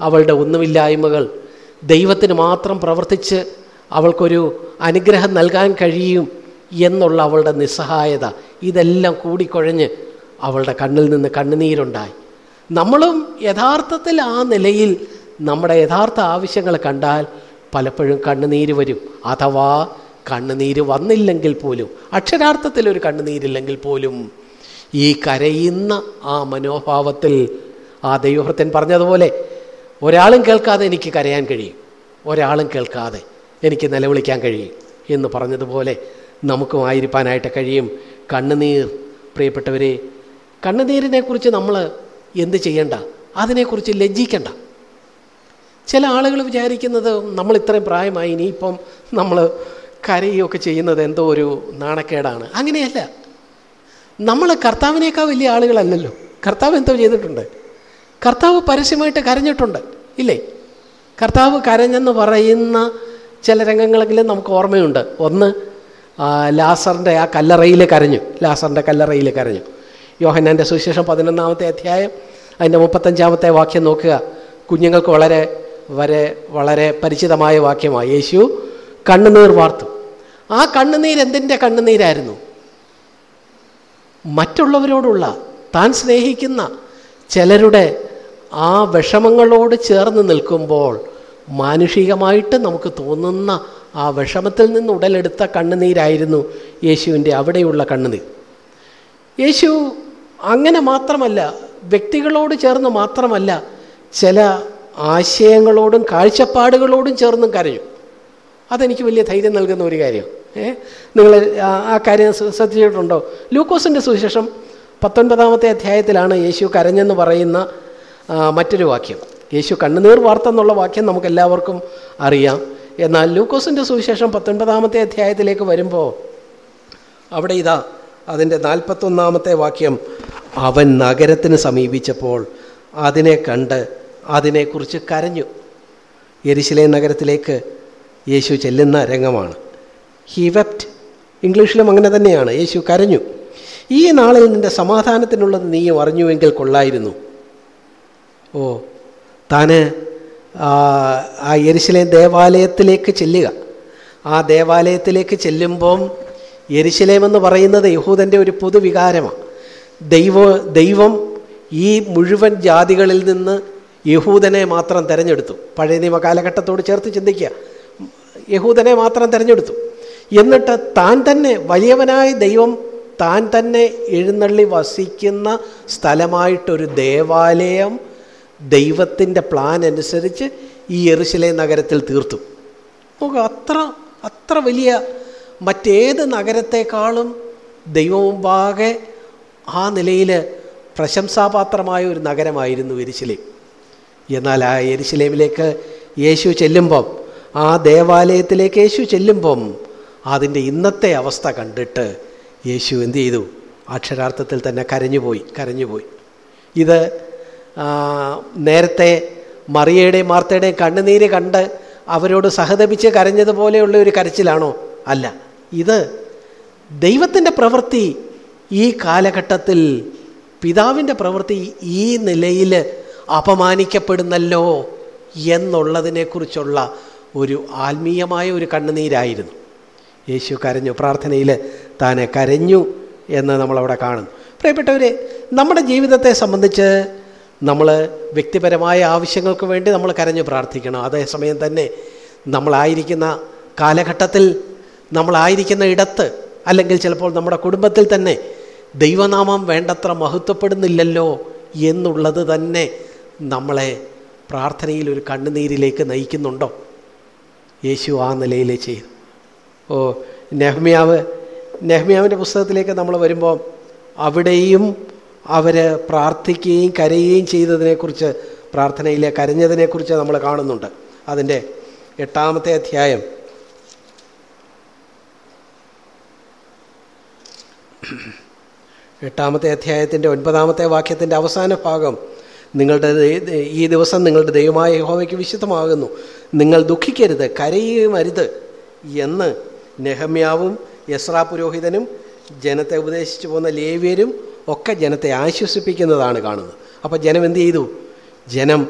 അവളുടെ ഒന്നുമില്ലായ്മകൾ ദൈവത്തിന് മാത്രം പ്രവർത്തിച്ച് അവൾക്കൊരു അനുഗ്രഹം നൽകാൻ കഴിയും എന്നുള്ള അവളുടെ നിസ്സഹായത ഇതെല്ലാം കൂടിക്കുഴഞ്ഞ് അവളുടെ കണ്ണിൽ നിന്ന് കണ്ണുനീരുണ്ടായി. നമ്മളും യഥാർത്ഥത്തിൽ ആ നിലയിൽ നമ്മുടെ യഥാർത്ഥ ആവശ്യങ്ങൾ കണ്ടാൽ പലപ്പോഴും കണ്ണുനീര് വരും. അഥവാ കണ്ണുനീര് വന്നില്ലെങ്കിൽ പോലും അക്ഷരാർത്ഥത്തിൽ ഒരു കണ്ണുനീരില്ലെങ്കിൽ പോലും ഈ കരയുന്ന ആ മനോഭാവത്തിൽ ആ ദൈവഭൃത്തൻ പറഞ്ഞതുപോലെ ഒരാളും കേൾക്കാതെ എനിക്ക് കരയാൻ കഴിയും ഒരാളും കേൾക്കാതെ എനിക്ക് നിലവിളിക്കാൻ കഴിയും എന്ന് പറഞ്ഞതുപോലെ നമുക്കും ആയിരിക്കാനായിട്ട് കഴിയും. കണ്ണുനീർ പ്രിയപ്പെട്ടവരെ കണ്ണുനീരിനെക്കുറിച്ച് നമ്മൾ എന്ത് ചെയ്യണ്ട? അതിനെക്കുറിച്ച് ലജ്ജിക്കണ്ട. ചില ആളുകൾ വിചാരിക്കുന്നത് നമ്മൾ ഇത്രയും പ്രായമായി ഇനിയിപ്പം നമ്മൾ കരയുകയൊക്കെ ചെയ്യുന്നത് എന്തോ ഒരു നാണക്കേടാണ്. അങ്ങനെയല്ല. നമ്മൾ കർത്താവിനേക്കാൾ വലിയ ആളുകളല്ലല്ലോ. കർത്താവ് എന്തോ ചെയ്തിട്ടുണ്ട്. കർത്താവ് പരസ്യമായിട്ട് കരഞ്ഞിട്ടുണ്ട്. ഇല്ലേ? കർത്താവ് കരഞ്ഞെന്ന് പറയുന്ന ചില രംഗങ്ങളെങ്കിലും നമുക്ക് ഓർമ്മയുണ്ട്. ഒന്ന് ലാസറിന്റെ ആ കല്ലറയിൽ കരഞ്ഞു. ലാസറിന്റെ കല്ലറയിൽ കരഞ്ഞു. യോഹന്നാന്റെ സുവിശേഷം പതിനൊന്നാമത്തെ അധ്യായം അതിന്റെ മുപ്പത്തഞ്ചാമത്തെ വാക്യം നോക്കുക. കുഞ്ഞുങ്ങൾക്ക് വളരെ വരെ വളരെ പരിചിതമായ വാക്യമാണ്. യേശു കണ്ണുനീർ വാർത്തു. ആ കണ്ണുനീർ എന്തിന്റെ കണ്ണുനീരായിരുന്നു? മറ്റുള്ളവരോടുള്ള താൻ സ്നേഹിക്കുന്ന ചിലരുടെ ആ വിഷമങ്ങളോട് ചേർന്ന് നിൽക്കുമ്പോൾ മാനുഷികമായിട്ട് നമുക്ക് തോന്നുന്ന ആ വിഷമത്തിൽ നിന്ന് ഉടലെടുത്ത കണ്ണുനീരായിരുന്നു യേശുവിന്റെ അവിടെയുള്ള കണ്ണുനീർ. യേശു അങ്ങനെ മാത്രമല്ല വ്യക്തികളോട് ചേർന്ന് മാത്രമല്ല ചില ആശയങ്ങളോടും കാഴ്ചപ്പാടുകളോടും ചേർന്നും കരയും അതെനിക്ക് വലിയ ധൈര്യം നൽകുന്ന ഒരു കാര്യം ഏ? നിങ്ങൾ ആ കാര്യം ശ്രദ്ധിച്ചിട്ടുണ്ടോ? ലൂക്കോസിന്റെ സുവിശേഷം പത്തൊൻപതാമത്തെ അധ്യായത്തിലാണ് യേശു കരഞ്ഞെന്ന് പറയുന്ന മറ്റൊരു വാക്യം. യേശു കണ്ണുനീർ വാർത്തെന്നുള്ള വാക്യം നമുക്കെല്ലാവർക്കും അറിയാം. എന്നാൽ ലൂക്കോസിന്റെ സുവിശേഷം പത്തൊൻപതാമത്തെ അധ്യായത്തിലേക്ക് വരുമ്പോൾ അവിടെ ഇതാ അതിന്റെ നാൽപ്പത്തൊന്നാമത്തെ വാക്യം. അവൻ നഗരത്തിന് സമീപിച്ചപ്പോൾ അതിനെ കണ്ട് അതിനെക്കുറിച്ച് കരഞ്ഞു. എരിശിലെ നഗരത്തിലേക്ക് യേശു ചെല്ലുന്ന രംഗമാണ്. ഹി വെപ്റ്റ് ഇംഗ്ലീഷിലും അങ്ങനെ തന്നെയാണ്. യേശു കരഞ്ഞു. ഈ നാളിൽ നിന്റെ സമാധാനത്തിനുള്ളത് നീയും അറിഞ്ഞുവെങ്കിൽ കൊള്ളായിരുന്നു. ഓ താന് ആ എരിശിലെ ദേവാലയത്തിലേക്ക് ചെല്ലുക. ആ ദേവാലയത്തിലേക്ക് ചെല്ലുമ്പം എരിശിലേമെന്ന് പറയുന്നത് യഹൂദന്റെ ഒരു പൊതുവികാരമാണ് ദൈവ ദൈവം ഈ മുഴുവൻ ജാതികളിൽ നിന്ന് യഹൂദനെ മാത്രം തിരഞ്ഞെടുത്തു. പഴയ നിയമ കാലഘട്ടത്തോട് ചേർത്ത് ചിന്തിക്കുക. യഹൂദനെ മാത്രം തിരഞ്ഞെടുത്തു. എന്നിട്ട് താൻ തന്നെ വലിയവനായ ദൈവം താൻ തന്നെ എഴുന്നള്ളി വസിക്കുന്ന സ്ഥലമായിട്ടൊരു ദേവാലയം ദൈവത്തിന്റെ പ്ലാൻ അനുസരിച്ച് ഈ എറുശിലെ നഗരത്തിൽ തീർത്തു. നമുക്ക് അത്ര അത്ര വലിയ മറ്റേത് നഗരത്തെക്കാളും ദൈവമുമ്പാകെ ആ നിലയിൽ പ്രശംസാപാത്രമായ ഒരു നഗരമായിരുന്നു എരിശിലേം എന്നാൽ ആ എരിശിലേമിലേക്ക് യേശു ചെല്ലുമ്പം ആ ദേവാലയത്തിലേക്ക് യേശു ചെല്ലുമ്പം അതിന്റെ ഇന്നത്തെ അവസ്ഥ കണ്ടിട്ട് യേശു എന്ത് ചെയ്തു? അക്ഷരാർത്ഥത്തിൽ തന്നെ കരഞ്ഞുപോയി കരഞ്ഞുപോയി. ഇത് നേരത്തെ മറിയയുടെയും മാർത്തയുടെയും കണ്ണുനീര് കണ്ട് അവരോട് സഹതപിച്ച് കരഞ്ഞതുപോലെയുള്ള ഒരു കരച്ചിലാണോ? അല്ല. ഇത് ദൈവത്തിന്റെ പ്രവൃത്തി ഈ കാലഘട്ടത്തിൽ പിതാവിന്റെ പ്രവൃത്തി ഈ നിലയിൽ അപമാനിക്കപ്പെടുന്നല്ലോ എന്നുള്ളതിനെക്കുറിച്ചുള്ള ഒരു ആത്മീയമായ ഒരു കണ്ണുനീരായിരുന്നു. യേശു കരഞ്ഞു പ്രാർത്ഥനയിൽ താനെ കരഞ്ഞു എന്ന് നമ്മളവിടെ കാണുന്നു. പ്രിയപ്പെട്ടവരെ നമ്മുടെ ജീവിതത്തെ സംബന്ധിച്ച് നമ്മൾ വ്യക്തിപരമായ ആവശ്യങ്ങൾക്ക് വേണ്ടി നമ്മൾ കരഞ്ഞു പ്രാർത്ഥിക്കണം. അതേസമയം തന്നെ നമ്മളായിരിക്കുന്ന കാലഘട്ടത്തിൽ നമ്മളായിരിക്കുന്ന ഇടത്ത് അല്ലെങ്കിൽ ചിലപ്പോൾ നമ്മുടെ കുടുംബത്തിൽ തന്നെ ദൈവനാമം വേണ്ടത്ര മഹത്വപ്പെടുന്നില്ലല്ലോ എന്നുള്ളത് തന്നെ നമ്മളെ പ്രാർത്ഥനയിൽ ഒരു കണ്ണുനീരിലേക്ക് നയിക്കുന്നുണ്ടോ? യേശു ആ നിലയിലേ ചെയ്തു. ഓ നെഹ്മിയാവ് നെഹ്മിയാവിന്റെ പുസ്തകത്തിലേക്ക് നമ്മൾ വരുമ്പോൾ അവിടെയും അവർ പ്രാർത്ഥിക്കുകയും കരയുകയും ചെയ്തതിനെക്കുറിച്ച് പ്രാർത്ഥനയിലെ കരഞ്ഞതിനെക്കുറിച്ച് നമ്മൾ കാണുന്നുണ്ട്. അതിന്റെ എട്ടാമത്തെ അധ്യായം. എട്ടാമത്തെ അധ്യായത്തിന്റെ ഒൻപതാമത്തെ വാക്യത്തിന്റെ അവസാന ഭാഗം. നിങ്ങളുടെ ഈ ദിവസം നിങ്ങളുടെ ദൈവമായ യഹോവയ്ക്ക് വിശുദ്ധമാകുന്നു. നിങ്ങൾ ദുഃഖിക്കരുത് കരയുകയും അരുത് എന്ന് നെഹമ്യാവും യസ്രാ പുരോഹിതനും ജനത്തെ ഉപദേശിച്ചു പോകുന്ന ലേവ്യരും ഒക്കെ ജനത്തെ ആശ്വസിപ്പിക്കുന്നതാണ് കാണുന്നത്. അപ്പോൾ ജനം എന്ത് ചെയ്തു? ജനം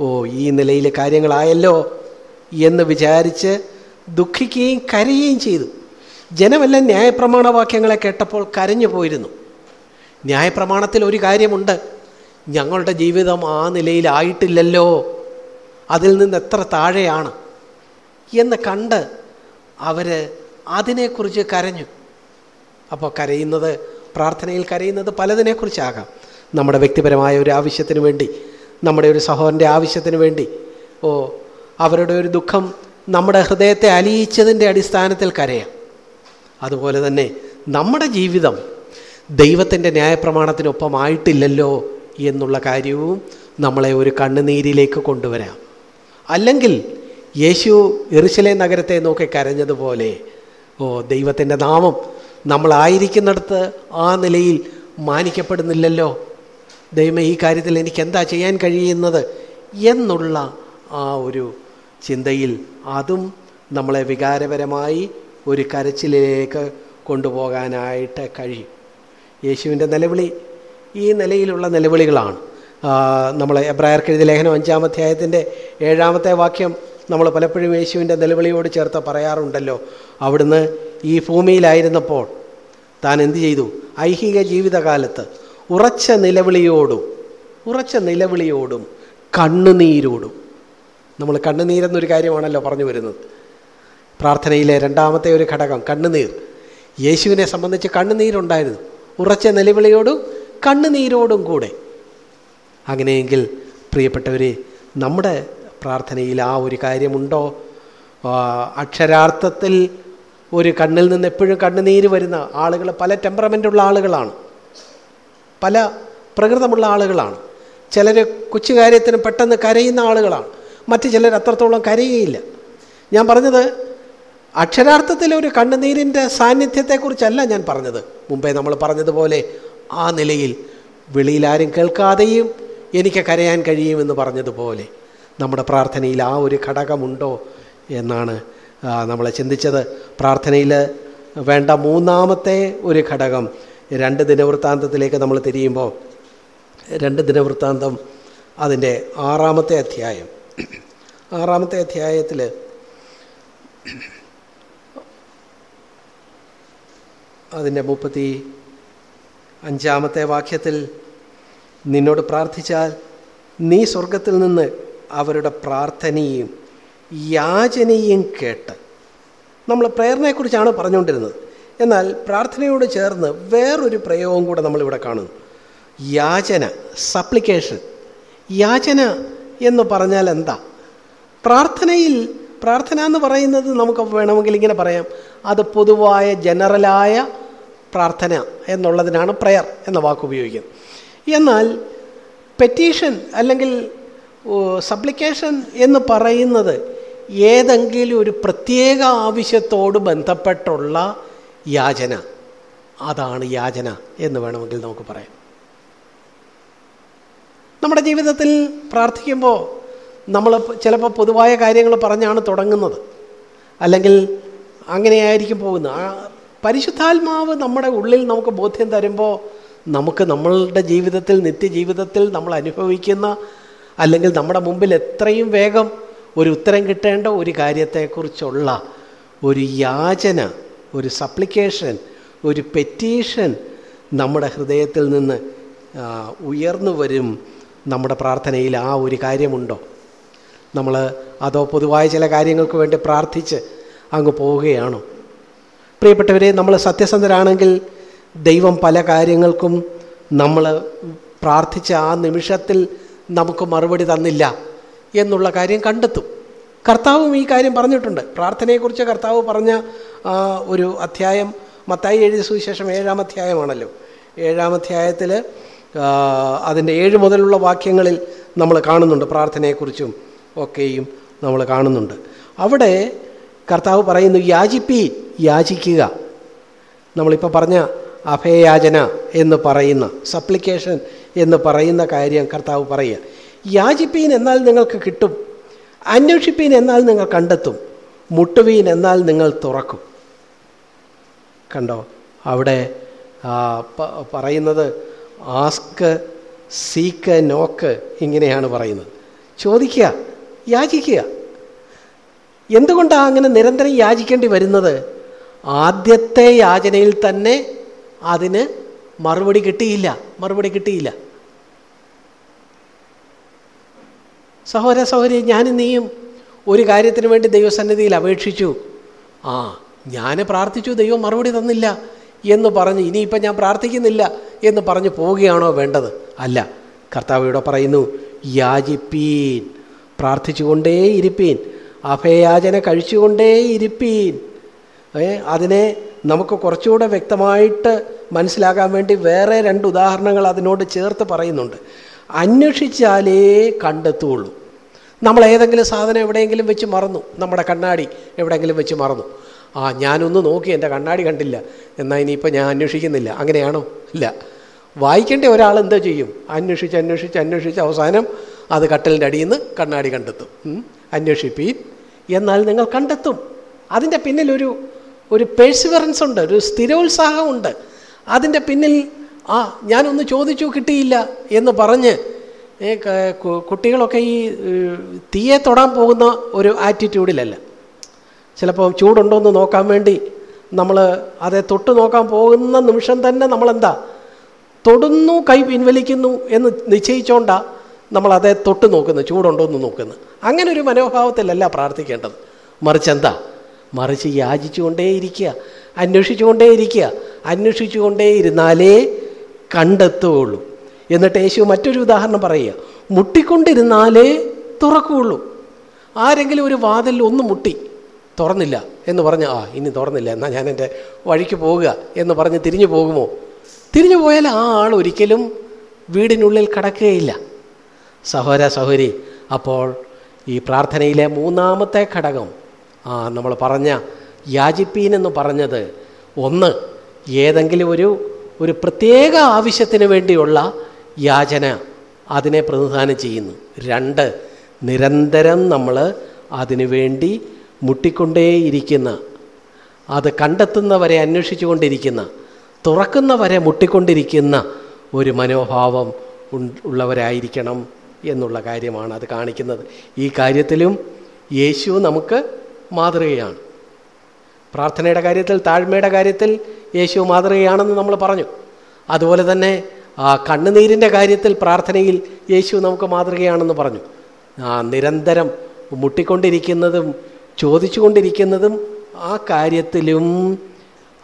ഓ ഈ നിലയിൽ കാര്യങ്ങളായല്ലോ എന്ന് വിചാരിച്ച് ദുഃഖിക്കുകയും കരയുകയും ചെയ്തു. ജനമെല്ലാം ന്യായപ്രമാണവാക്യങ്ങളെ കേട്ടപ്പോൾ കരഞ്ഞു പോയിരുന്നു. ന്യായപ്രമാണത്തിൽ ഒരു കാര്യമുണ്ട്. ഞങ്ങളുടെ ജീവിതം ആ നിലയിലായിട്ടില്ലല്ലോ. അതിൽ നിന്ന് എത്ര താഴെയാണ് എന്ന് കണ്ട് അവർ അതിനെക്കുറിച്ച് കരഞ്ഞു. അപ്പോൾ കരയുന്നത് പ്രാർത്ഥനയിൽ കരയുന്നത് പലതിനെക്കുറിച്ചാകാം. നമ്മുടെ വ്യക്തിപരമായ ഒരു ആവശ്യത്തിന് വേണ്ടി നമ്മുടെ ഒരു സഹോദരന്റെ ആവശ്യത്തിന് വേണ്ടി. ഓ അവരുടെ ഒരു ദുഃഖം നമ്മുടെ ഹൃദയത്തെ അലിയിച്ചതിന്റെ അടിസ്ഥാനത്തിൽ കരയാം. അതുപോലെ തന്നെ നമ്മുടെ ജീവിതം ദൈവത്തിന്റെ ന്യായപ്രമാണത്തിനൊപ്പമായിട്ടില്ലല്ലോ എന്നുള്ള കാര്യവും നമ്മളെ ഒരു കണ്ണുനീരിലേക്ക് കൊണ്ടുവരാം. അല്ലെങ്കിൽ യേശു എറിശിലെ നഗരത്തെ നോക്കി കരഞ്ഞതുപോലെ ഓ ദൈവത്തിന്റെ നാമം നമ്മളായിരിക്കുന്നിടത്ത് ആ നിലയിൽ മാനിക്കപ്പെടുന്നില്ലല്ലോ. ദൈവം ഈ കാര്യത്തിൽ എനിക്ക് എന്താ ചെയ്യാൻ കഴിയുന്നത് എന്നുള്ള ആ ഒരു ചിന്തയിൽ അതും നമ്മളെ വികാരപരമായി ഒരു കരച്ചിലേക്ക് കൊണ്ടുപോകാനായിട്ട് കഴിയും. യേശുവിന്റെ നിലവിളി ഈ നിലയിലുള്ള നിലവിളികളാണ്. നമ്മൾ എബ്രായർക്കെഴുതിയ ലേഖനം അഞ്ചാം അഞ്ചാമധ്യായത്തിന്റെ ഏഴാമത്തെ വാക്യം നമ്മൾ പലപ്പോഴും യേശുവിന്റെ നിലവിളിയോട് ചേർത്ത് പറയാറുണ്ടല്ലോ. അവിടുന്ന് ഈ ഭൂമിയിലായിരുന്നപ്പോൾ താൻ എന്തു ചെയ്തു? ഐഹിക ജീവിതകാലത്ത് ഉറച്ച നിലവിളിയോടും ഉറച്ച നിലവിളിയോടും കണ്ണുനീരോടും നമ്മൾ കണ്ണുനീരെന്നൊരു കാര്യമാണല്ലോ പറഞ്ഞു വരുന്നത്. പ്രാർത്ഥനയിലെ രണ്ടാമത്തെ ഒരു ഘടകം കണ്ണുനീർ. യേശുവിനെ സംബന്ധിച്ച് കണ്ണുനീരുണ്ടായിരുന്നു. ഉറച്ച നിലവിളിയോടും കണ്ണുനീരോടും കൂടെ. അങ്ങനെയെങ്കിൽ പ്രിയപ്പെട്ടവരെ നമ്മുടെ പ്രാർത്ഥനയിൽ ആ ഒരു കാര്യമുണ്ടോ? അക്ഷരാർത്ഥത്തിൽ ഒരു കണ്ണിൽ നിന്ന് എപ്പോഴും കണ്ണുനീര് വരുന്ന ആളുകൾ പല ടെമ്പറമെന്റുള്ള ആളുകളാണ്. പല പ്രകൃതമുള്ള ആളുകളാണ്. ചിലർ കൊച്ചു കാര്യത്തിന് പെട്ടെന്ന് കരയുന്ന ആളുകളാണ്. മറ്റ് ചിലർ അത്രത്തോളം കരയുകയില്ല. ഞാൻ പറഞ്ഞത് അക്ഷരാർത്ഥത്തിൽ ഒരു കണ്ണുനീരിന്റെ സാന്നിധ്യത്തെക്കുറിച്ചല്ല ഞാൻ പറഞ്ഞത്. മുമ്പേ നമ്മൾ പറഞ്ഞതുപോലെ ആ നിലയിൽ വെളിയിൽ ആരും കേൾക്കാതെയും എനിക്ക് കരയാൻ കഴിയുമെന്ന് പറഞ്ഞതുപോലെ നമ്മുടെ പ്രാർത്ഥനയിൽ ആ ഒരു ഘടകമുണ്ടോ എന്നാണ് നമ്മൾ ചിന്തിച്ചത് പ്രാർത്ഥനയിൽ വേണ്ട മൂന്നാമത്തെ ഒരു ഘടകം രണ്ട് ദിനവൃത്താന്തത്തിലേക്ക് നമ്മൾ തിരിയുമ്പോൾ രണ്ട് ദിനവൃത്താന്തം അതിന്റെ ആറാമത്തെ അധ്യായം. ആറാമത്തെ അധ്യായത്തിൽ അതിന്റെ മുപ്പത്തി അഞ്ചാമത്തെ വാക്യത്തിൽ നിന്നോട് പ്രാർത്ഥിച്ചാൽ നീ സ്വർഗത്തിൽ നിന്ന് അവരുടെ പ്രാർത്ഥനയും യാചനയും കേട്ട് നമ്മൾ പ്രേരണയെക്കുറിച്ചാണ് പറഞ്ഞുകൊണ്ടിരുന്നത്. എന്നാൽ പ്രാർത്ഥനയോട് ചേർന്ന് വേറൊരു പ്രയോഗം കൂടെ നമ്മളിവിടെ കാണുന്നു. യാചന സപ്ലിക്കേഷൻ. യാചന എന്ന് പറഞ്ഞാൽ എന്താ? പ്രാർത്ഥനയിൽ പ്രാർത്ഥന എന്ന് പറയുന്നത് നമുക്ക് വേണമെങ്കിൽ ഇങ്ങനെ പറയാം. അത് പൊതുവായ ജനറലായ പ്രാർത്ഥന എന്നുള്ളതിനാണ് പ്രയർ എന്ന വാക്ക് ഉപയോഗിക്കുന്നത്. എന്നാൽ പെറ്റീഷൻ അല്ലെങ്കിൽ സപ്ലിക്കേഷൻ എന്ന് പറയുന്നത് ഏതെങ്കിലും ഒരു പ്രത്യേക ആവശ്യത്തോട് ബന്ധപ്പെട്ടുള്ള യാചന. അതാണ് യാചന എന്ന് വേണമെങ്കിൽ നമുക്ക് പറയാം. നമ്മുടെ ജീവിതത്തിൽ പ്രാർത്ഥിക്കുമ്പോൾ നമ്മൾ ചിലപ്പോൾ പൊതുവായ കാര്യങ്ങൾ പറഞ്ഞാണ് തുടങ്ങുന്നത്. അല്ലെങ്കിൽ അങ്ങനെയായിരിക്കും പോകുന്നത്. പരിശുദ്ധാത്മാവ് നമ്മുടെ ഉള്ളിൽ നമുക്ക് ബോധ്യം തരുമ്പോൾ നമുക്ക് നമ്മളുടെ ജീവിതത്തിൽ നിത്യജീവിതത്തിൽ നമ്മൾ അനുഭവിക്കുന്ന അല്ലെങ്കിൽ നമ്മുടെ മുമ്പിൽ എത്രയും വേഗം ഒരു ഉത്തരം കിട്ടേണ്ട ഒരു കാര്യത്തെക്കുറിച്ചുള്ള ഒരു യാചന ഒരു സപ്ലിക്കേഷൻ ഒരു പെറ്റീഷൻ നമ്മുടെ ഹൃദയത്തിൽ നിന്ന് ഉയർന്നു വരും നമ്മുടെ പ്രാർത്ഥനയിൽ ആ ഒരു കാര്യമുണ്ടോ? നമ്മൾ അതോ പൊതുവായ ചില കാര്യങ്ങൾക്ക് വേണ്ടി പ്രാർത്ഥിച്ച് അങ്ങ് പോവുകയാണോ? പ്രിയപ്പെട്ടവരെ നമ്മൾ സത്യസന്ധരാണെങ്കിൽ ദൈവം പല കാര്യങ്ങൾക്കും നമ്മൾ പ്രാർത്ഥിച്ച ആ നിമിഷത്തിൽ നമുക്ക് മറുപടി തന്നില്ല. എന്നുള്ള കാര്യം കണ്ടെത്തും. കർത്താവും ഈ കാര്യം പറഞ്ഞിട്ടുണ്ട്. പ്രാർത്ഥനയെക്കുറിച്ച് കർത്താവ് പറഞ്ഞ ഒരു അധ്യായം മത്തായി എഴുതിയ സുവിശേഷം ഏഴാം അധ്യായമാണല്ലോ. ഏഴാം അധ്യായത്തിൽ അതിന്റെ ഏഴ് മുതലുള്ള വാക്യങ്ങളിൽ നമ്മൾ കാണുന്നുണ്ട്. പ്രാർത്ഥനയെക്കുറിച്ചും ഒക്കെയും നമ്മൾ കാണുന്നുണ്ട്. അവിടെ കർത്താവ് പറയുന്നു യാചിപ്പി യാചിക്കുക. നമ്മളിപ്പോൾ പറഞ്ഞ അഭയയാചന എന്ന് പറയുന്ന സപ്ലിക്കേഷൻ എന്ന് പറയുന്ന കാര്യം കർത്താവ് പറയുക. യാചിപ്പീൻ എന്നാൽ നിങ്ങൾക്ക് കിട്ടും. അന്വേഷിപ്പീൻ എന്നാൽ നിങ്ങൾ കണ്ടെത്തും. മുട്ടുവീൻ എന്നാൽ നിങ്ങൾ തുറക്കും. കണ്ടോ? അവിടെ പറയുന്നത് ആസ്ക് സീക്ക് നോക്ക് ഇങ്ങനെയാണ് പറയുന്നത്. ചോദിക്കുക യാചിക്കുക. എന്തുകൊണ്ടാണ് അങ്ങനെ നിരന്തരം യാചിക്കേണ്ടി വരുന്നത്? ആദ്യത്തെ യാചനയിൽ തന്നെ അതിന് മറുപടി കിട്ടിയില്ല. മറുപടി കിട്ടിയില്ല. സഹോദര സഹോദരി ഞാനും നീയും ഒരു കാര്യത്തിന് വേണ്ടി ദൈവസന്നിധിയിൽ അപേക്ഷിച്ചു. ആ ഞാൻ പ്രാർത്ഥിച്ചു ദൈവം മറുപടി തന്നില്ല എന്ന് പറഞ്ഞ് ഇനിയിപ്പം ഞാൻ പ്രാർത്ഥിക്കുന്നില്ല എന്ന് പറഞ്ഞ് പോവുകയാണോ വേണ്ടത്? അല്ല കർത്താവ് ഇവിടെ പറയുന്നു യാചിപ്പീൻ പ്രാർത്ഥിച്ചുകൊണ്ടേ ഇരിപ്പീൻ അഭയയാചന കഴിച്ചുകൊണ്ടേ ഇരിപ്പീൻ ഏ അതിനെ നമുക്ക് കുറച്ചുകൂടെ വ്യക്തമായിട്ട് മനസ്സിലാക്കാൻ വേണ്ടി വേറെ രണ്ട് ഉദാഹരണങ്ങൾ അതിനോട് ചേർത്ത് പറയുന്നുണ്ട്. അന്വേഷിച്ചാലേ കണ്ടെത്തുള്ളൂ. നമ്മൾ ഏതെങ്കിലും സാധനം എവിടെയെങ്കിലും വെച്ച് മറന്നു. നമ്മുടെ കണ്ണാടി എവിടെയെങ്കിലും വെച്ച് മറന്നു. ആ ഞാനൊന്ന് നോക്കി എന്റെ കണ്ണാടി കണ്ടില്ല. എന്നാൽ ഇനിയിപ്പോൾ ഞാൻ അന്വേഷിക്കുന്നില്ല. അങ്ങനെയാണോ? ഇല്ല. വായിക്കേണ്ട ഒരാൾ എന്താ ചെയ്യും? അന്വേഷിച്ച് അന്വേഷിച്ച് അന്വേഷിച്ച് അവസാനം അത് കട്ടലിന്റെ അടിയിൽ നിന്ന് കണ്ണാടി കണ്ടെത്തും. അന്വേഷിപ്പീൻ. എന്നാൽ നിങ്ങൾ കണ്ടെത്തും. അതിന്റെ പിന്നിലൊരു ഒരു പേഴ്സിവറൻസ് ഉണ്ട് ഒരു സ്ഥിരോത്സാഹമുണ്ട്. അതിന്റെ പിന്നിൽ ആ ഞാനൊന്ന് ചോദിച്ചു കിട്ടിയില്ല എന്ന് പറഞ്ഞ് കുട്ടികളൊക്കെ ഈ തീയെ തൊടാൻ പോകുന്ന ഒരു ആറ്റിറ്റ്യൂഡിലല്ല ചിലപ്പോൾ ചൂടുണ്ടോ എന്ന് നോക്കാൻ വേണ്ടി നമ്മൾ അതെ തൊട്ട് നോക്കാൻ പോകുന്ന നിമിഷം തന്നെ നമ്മളെന്താ തൊടുന്നു കൈ പിൻവലിക്കുന്നു എന്ന് നിശ്ചയിച്ചോണ്ടാ നമ്മൾ അതേ തൊട്ട് നോക്കുന്നത് ചൂടുണ്ടോ എന്ന് നോക്കുന്നത്. അങ്ങനെ ഒരു മനോഭാവത്തിലല്ല പ്രാർത്ഥിക്കേണ്ടത്. മറിച്ച് എന്താ? മറിച്ച് യാചിച്ചുകൊണ്ടേയിരിക്കുക അന്വേഷിച്ചുകൊണ്ടേയിരിക്കുക. അന്വേഷിച്ചുകൊണ്ടേയിരുന്നാലേ കണ്ടെത്തുകയുള്ളൂ. എന്നിട്ട് യേശു മറ്റൊരു ഉദാഹരണം പറയുക. മുട്ടിക്കൊണ്ടിരുന്നാലേ തുറക്കുകയുള്ളൂ. ആരെങ്കിലും ഒരു വാതിൽ ഒന്ന് മുട്ടി തുറന്നില്ല എന്ന് പറഞ്ഞ് ആ ഇനി തുറന്നില്ല എന്നാൽ ഞാൻ എന്റെ വഴിക്ക് പോവുക എന്ന് പറഞ്ഞ് തിരിഞ്ഞു പോകുമോ? തിരിഞ്ഞു പോയാൽ ആ ആൾ ഒരിക്കലും വീടിനുള്ളിൽ കടക്കുകയില്ല. സഹോര സഹോരി അപ്പോൾ ഈ പ്രാർത്ഥനയിലെ മൂന്നാമത്തെ ഘടകം ആ നമ്മൾ പറഞ്ഞ യാജിപ്പീൻ എന്ന് പറഞ്ഞത് ഒന്ന് ഏതെങ്കിലും ഒരു ഒരു പ്രത്യേക ആവശ്യത്തിന് വേണ്ടിയുള്ള യാചന അതിനെ പ്രതിനിധാനം ചെയ്യുന്നു. രണ്ട് നിരന്തരം നമ്മൾ അതിനു വേണ്ടി മുട്ടിക്കൊണ്ടേയിരിക്കുന്ന അത് കണ്ടെത്തുന്നവരെ അന്വേഷിച്ചു കൊണ്ടിരിക്കുന്ന തുറക്കുന്നവരെ മുട്ടിക്കൊണ്ടിരിക്കുന്ന ഒരു മനോഭാവം ഉള്ളവരായിരിക്കണം എന്നുള്ള കാര്യമാണ് അത് കാണിക്കുന്നത്. ഈ കാര്യത്തിലും യേശു നമുക്ക് മാതൃകയാണ്. പ്രാർത്ഥനയുടെ കാര്യത്തിൽ താഴ്മയുടെ കാര്യത്തിൽ യേശു മാതൃകയാണെന്ന് നമ്മൾ പറഞ്ഞു. അതുപോലെ തന്നെ കണ്ണുനീരിന്റെ കാര്യത്തിൽ പ്രാർത്ഥനയിൽ യേശു നമുക്ക് മാതൃകയാണെന്ന് പറഞ്ഞു. നിരന്തരം മുട്ടിക്കൊണ്ടിരിക്കുന്നതും ചോദിച്ചുകൊണ്ടിരിക്കുന്നതും ആ കാര്യത്തിലും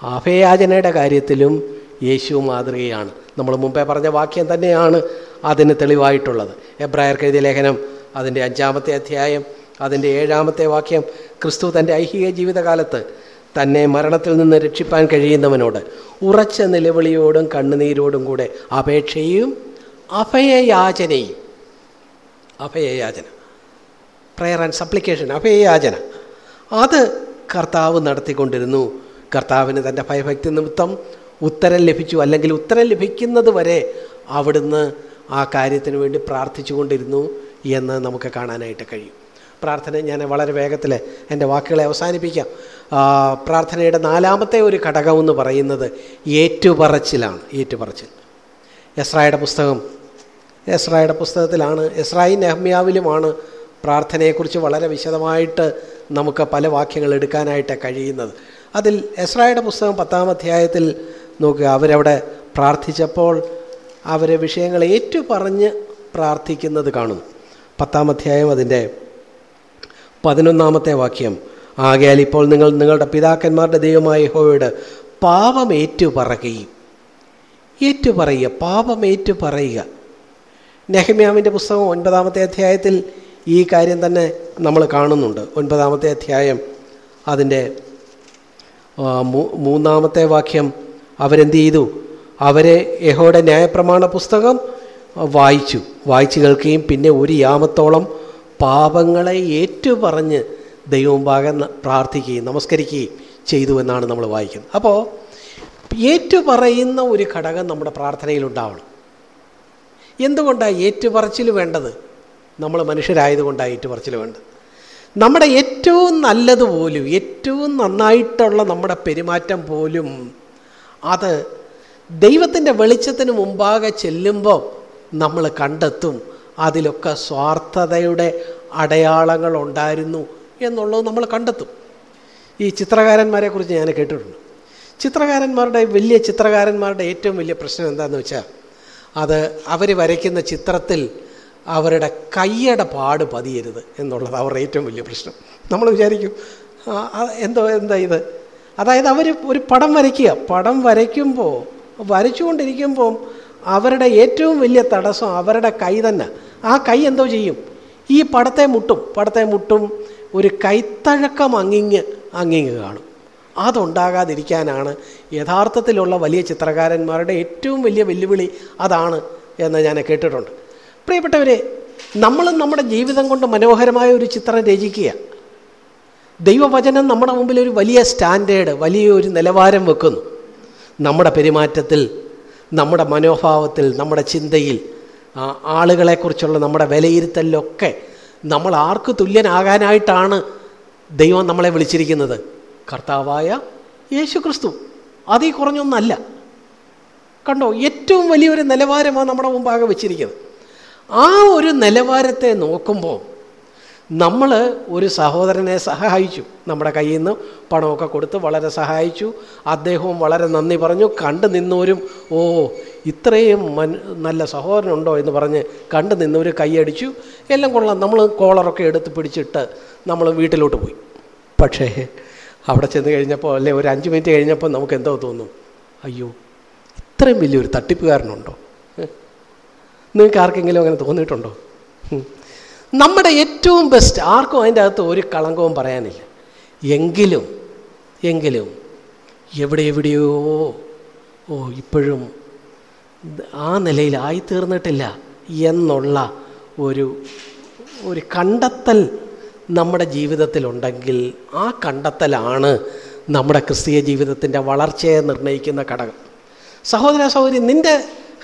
അഭയാചനയുടെ കാര്യത്തിലും യേശു മാതൃകയാണ്. നമ്മൾ മുമ്പേ പറഞ്ഞ വാക്യം തന്നെയാണ് അതിന് തെളിവായിട്ടുള്ളത്. എബ്രായർക്ക് എഴുതിയ ലേഖനം അതിന്റെ അഞ്ചാമത്തെ അധ്യായം അതിന്റെ ഏഴാമത്തെ വാക്യം ക്രിസ്തു തന്റെ ഐഹിക ജീവിതകാലത്ത് തന്നെ മരണത്തിൽ നിന്ന് രക്ഷിപ്പാൻ കഴിയുന്നവനോട് ഉറച്ച നിലവിളിയോടും കണ്ണുനീരോടും കൂടെ അപേക്ഷയും അഭയയാചനയും. അഭയയാചന. പ്രയർ ആൻഡ് സപ്ലിക്കേഷൻ അഭയയാചന. അത് കർത്താവ് നടത്തിക്കൊണ്ടിരുന്നു. കർത്താവിന് തന്റെ ഭയഭക്തി നിമിത്തം ഉത്തരം ലഭിച്ചു. അല്ലെങ്കിൽ ഉത്തരം ലഭിക്കുന്നത് വരെ അവിടുന്ന് ആ കാര്യത്തിന് വേണ്ടി പ്രാർത്ഥിച്ചുകൊണ്ടിരുന്നു എന്ന് നമുക്ക് കാണാനായിട്ട് കഴിയും. പ്രാർത്ഥന ഞാൻ വളരെ വേഗത്തിൽ എന്റെ വാക്കുകളെ അവസാനിപ്പിക്കാം. പ്രാർത്ഥനയുടെ നാലാമത്തെ ഒരു ഘടകം എന്ന് പറയുന്നത് ഏറ്റുപറച്ചിലാണ്. ഏറ്റുപറച്ചിൽ. എസ്രായുടെ പുസ്തകം. എസ്രായുടെ പുസ്തകത്തിലാണ് എസ്രായി നെഹമ്യാവിലുമാണ് പ്രാർത്ഥനയെക്കുറിച്ച് വളരെ വിശദമായിട്ട് നമുക്ക് പല വാക്യങ്ങൾ എടുക്കാനായിട്ട് കഴിയുന്നത്. അതിൽ എസ്രായുടെ പുസ്തകം പത്താം അധ്യായത്തിൽ നോക്കുക അവരവിടെ പ്രാർത്ഥിച്ചപ്പോൾ അവരെ വിഷയങ്ങൾ ഏറ്റുപറഞ്ഞ് പ്രാർത്ഥിക്കുന്നത് കാണുന്നു. പത്താം അധ്യായം അതിന്റെ പതിനൊന്നാമത്തെ വാക്യം. ആകയാൽ ഇപ്പോൾ നിങ്ങൾ നിങ്ങളുടെ പിതാക്കന്മാരുടെ ദൈവമായ യഹോയോട് പാപം ഏറ്റുപറയുകയും ഏറ്റുപറയുക പാപം ഏറ്റുപറയുക. നെഹമ്യാവിന്റെ പുസ്തകം ഒൻപതാമത്തെ അധ്യായത്തിൽ ഈ കാര്യം തന്നെ നമ്മൾ കാണുന്നുണ്ട്. ഒൻപതാമത്തെ അധ്യായം അതിന്റെ മൂന്നാമത്തെ വാക്യം. അവരെന്ത് ചെയ്തു? അവരെ യഹോയുടെ ന്യായപ്രമാണ പുസ്തകം വായിച്ചു. വായിച്ചു കേൾക്കുകയും പിന്നെ ഒരു യാമത്തോളം പാപങ്ങളെ ഏറ്റുപറഞ്ഞ് ദൈവമുമ്പാകെ പ്രാർത്ഥിക്കുകയും നമസ്കരിക്കുകയും ചെയ്തു എന്നാണ് നമ്മൾ വായിക്കുന്നത്. അപ്പോൾ ഏറ്റുപറയുന്ന ഒരു ഘടകം നമ്മുടെ പ്രാർത്ഥനയിൽ ഉണ്ടാവണം. എന്തുകൊണ്ടാണ് ഏറ്റുപറച്ചിൽ വേണ്ടത്? നമ്മൾ മനുഷ്യരായതുകൊണ്ടാണ് ഏറ്റുപറച്ചിൽ വേണ്ടത്. നമ്മുടെ ഏറ്റവും നല്ലതുപോലും ഏറ്റവും നന്നായിട്ടുള്ള നമ്മുടെ പെരുമാറ്റം പോലും അത് ദൈവത്തിന്റെ വെളിച്ചത്തിന് മുമ്പാകെ ചെല്ലുമ്പോൾ നമ്മൾ കണ്ടെത്തും. അതിലൊക്കെ സ്വാർത്ഥതയുടെ അടയാളങ്ങൾ ഉണ്ടായിരുന്നു എന്നുള്ളത് നമ്മൾ കണ്ടെത്തും. ഈ ചിത്രകാരന്മാരെ കുറിച്ച് ഞാൻ കേട്ടിട്ടുണ്ട്. ചിത്രകാരന്മാരുടെ വലിയ ചിത്രകാരന്മാരുടെ ഏറ്റവും വലിയ പ്രശ്നം എന്താണെന്ന് വെച്ചാൽ അത് അവർ വരയ്ക്കുന്ന ചിത്രത്തിൽ അവരുടെ കയ്യുടെ പാട് പതിയരുത് എന്നുള്ളത് അവരുടെ ഏറ്റവും വലിയ പ്രശ്നം. നമ്മൾ വിചാരിക്കും എന്തോ എന്താ ഇത്? അതായത് അവർ ഒരു പടം വരയ്ക്കുക. പടം വരയ്ക്കുമ്പോൾ വരച്ചുകൊണ്ടിരിക്കുമ്പം അവരുടെ ഏറ്റവും വലിയ തടസ്സം അവരുടെ കൈ തന്നെ. ആ കൈ എന്തോ ചെയ്യും? ഈ പടത്തെ മുട്ടും പടത്തെ മുട്ടും ഒരു കൈത്തഴക്കം അങ്ങിങ്ങ് അങ്ങിങ്ങ് കാണും. അതുണ്ടാകാതിരിക്കാനാണ് യഥാർത്ഥത്തിലുള്ള വലിയ ചിത്രകാരന്മാരുടെ ഏറ്റവും വലിയ വെല്ലുവിളി അതാണ് എന്ന് ഞാൻ കേട്ടിട്ടുണ്ട്. പ്രിയപ്പെട്ടവരെ നമ്മൾ നമ്മുടെ ജീവിതം കൊണ്ട് മനോഹരമായ ഒരു ചിത്രം രചിക്കുക. ദൈവവചനം നമ്മുടെ മുമ്പിൽ ഒരു വലിയ സ്റ്റാൻഡേർഡ് വലിയൊരു നിലവാരം വെക്കുന്നു. നമ്മുടെ പെരുമാറ്റത്തിൽ നമ്മുടെ മനോഭാവത്തിൽ നമ്മുടെ ചിന്തയിൽ ആളുകളെക്കുറിച്ചുള്ള നമ്മുടെ വിലയിരുത്തലിലൊക്കെ നമ്മൾ ആർക്ക് തുല്യനാകാനായിട്ടാണ് ദൈവം നമ്മളെ വിളിച്ചിരിക്കുന്നത്? കർത്താവായ യേശു ക്രിസ്തു അതീ കുറഞ്ഞൊന്നല്ല. കണ്ടോ ഏറ്റവും വലിയൊരു നിലവാരമാണ് നമ്മുടെ മുമ്പാകെ വെച്ചിരിക്കുന്നത്. ആ ഒരു നിലവാരത്തെ നോക്കുമ്പോൾ നമ്മൾ ഒരു സഹോദരനെ സഹായിച്ചു. നമ്മുടെ കയ്യിൽ നിന്ന് പണമൊക്കെ കൊടുത്ത് വളരെ സഹായിച്ചു. അദ്ദേഹവും വളരെ നന്ദി പറഞ്ഞു. കണ്ടു നിന്നവരും ഓ ഇത്രയും മൻ നല്ല സഹോദരനുണ്ടോ? എന്ന് പറഞ്ഞ് കണ്ടു നിന്നവർ കൈയടിച്ചു. എല്ലാം കൊള്ളാം. നമ്മൾ കോളറൊക്കെ എടുത്ത് പിടിച്ചിട്ട് നമ്മൾ വീട്ടിലോട്ട് പോയി. പക്ഷേ അവിടെ ചെന്ന് കഴിഞ്ഞപ്പോൾ അല്ലെ ഒരു അഞ്ച് മിനിറ്റ് കഴിഞ്ഞപ്പോൾ നമുക്ക് എന്തോ തോന്നും. അയ്യോ ഇത്രയും വലിയൊരു തട്ടിപ്പുകാരനുണ്ടോ? നിങ്ങൾക്ക് ആർക്കെങ്കിലും അങ്ങനെ തോന്നിയിട്ടുണ്ടോ? നമ്മുടെ ഏറ്റവും ബെസ്റ്റ് ആർക്കും അതിന്റെ അകത്ത് ഒരു കളങ്കവും പറയാനില്ല. എങ്കിലും എങ്കിലും എവിടെ എവിടെയോ ഓ ഇപ്പോഴും ആ നിലയിലായി തീർന്നിട്ടില്ല എന്നുള്ള ഒരു ഒരു കണ്ടെത്തൽ നമ്മുടെ ജീവിതത്തിലുണ്ടെങ്കിൽ ആ കണ്ടെത്തലാണ് നമ്മുടെ ക്രിസ്തീയ ജീവിതത്തിന്റെ വളർച്ചയെ നിർണയിക്കുന്ന ഘടകം. സഹോദര സഹോദരി നിന്റെ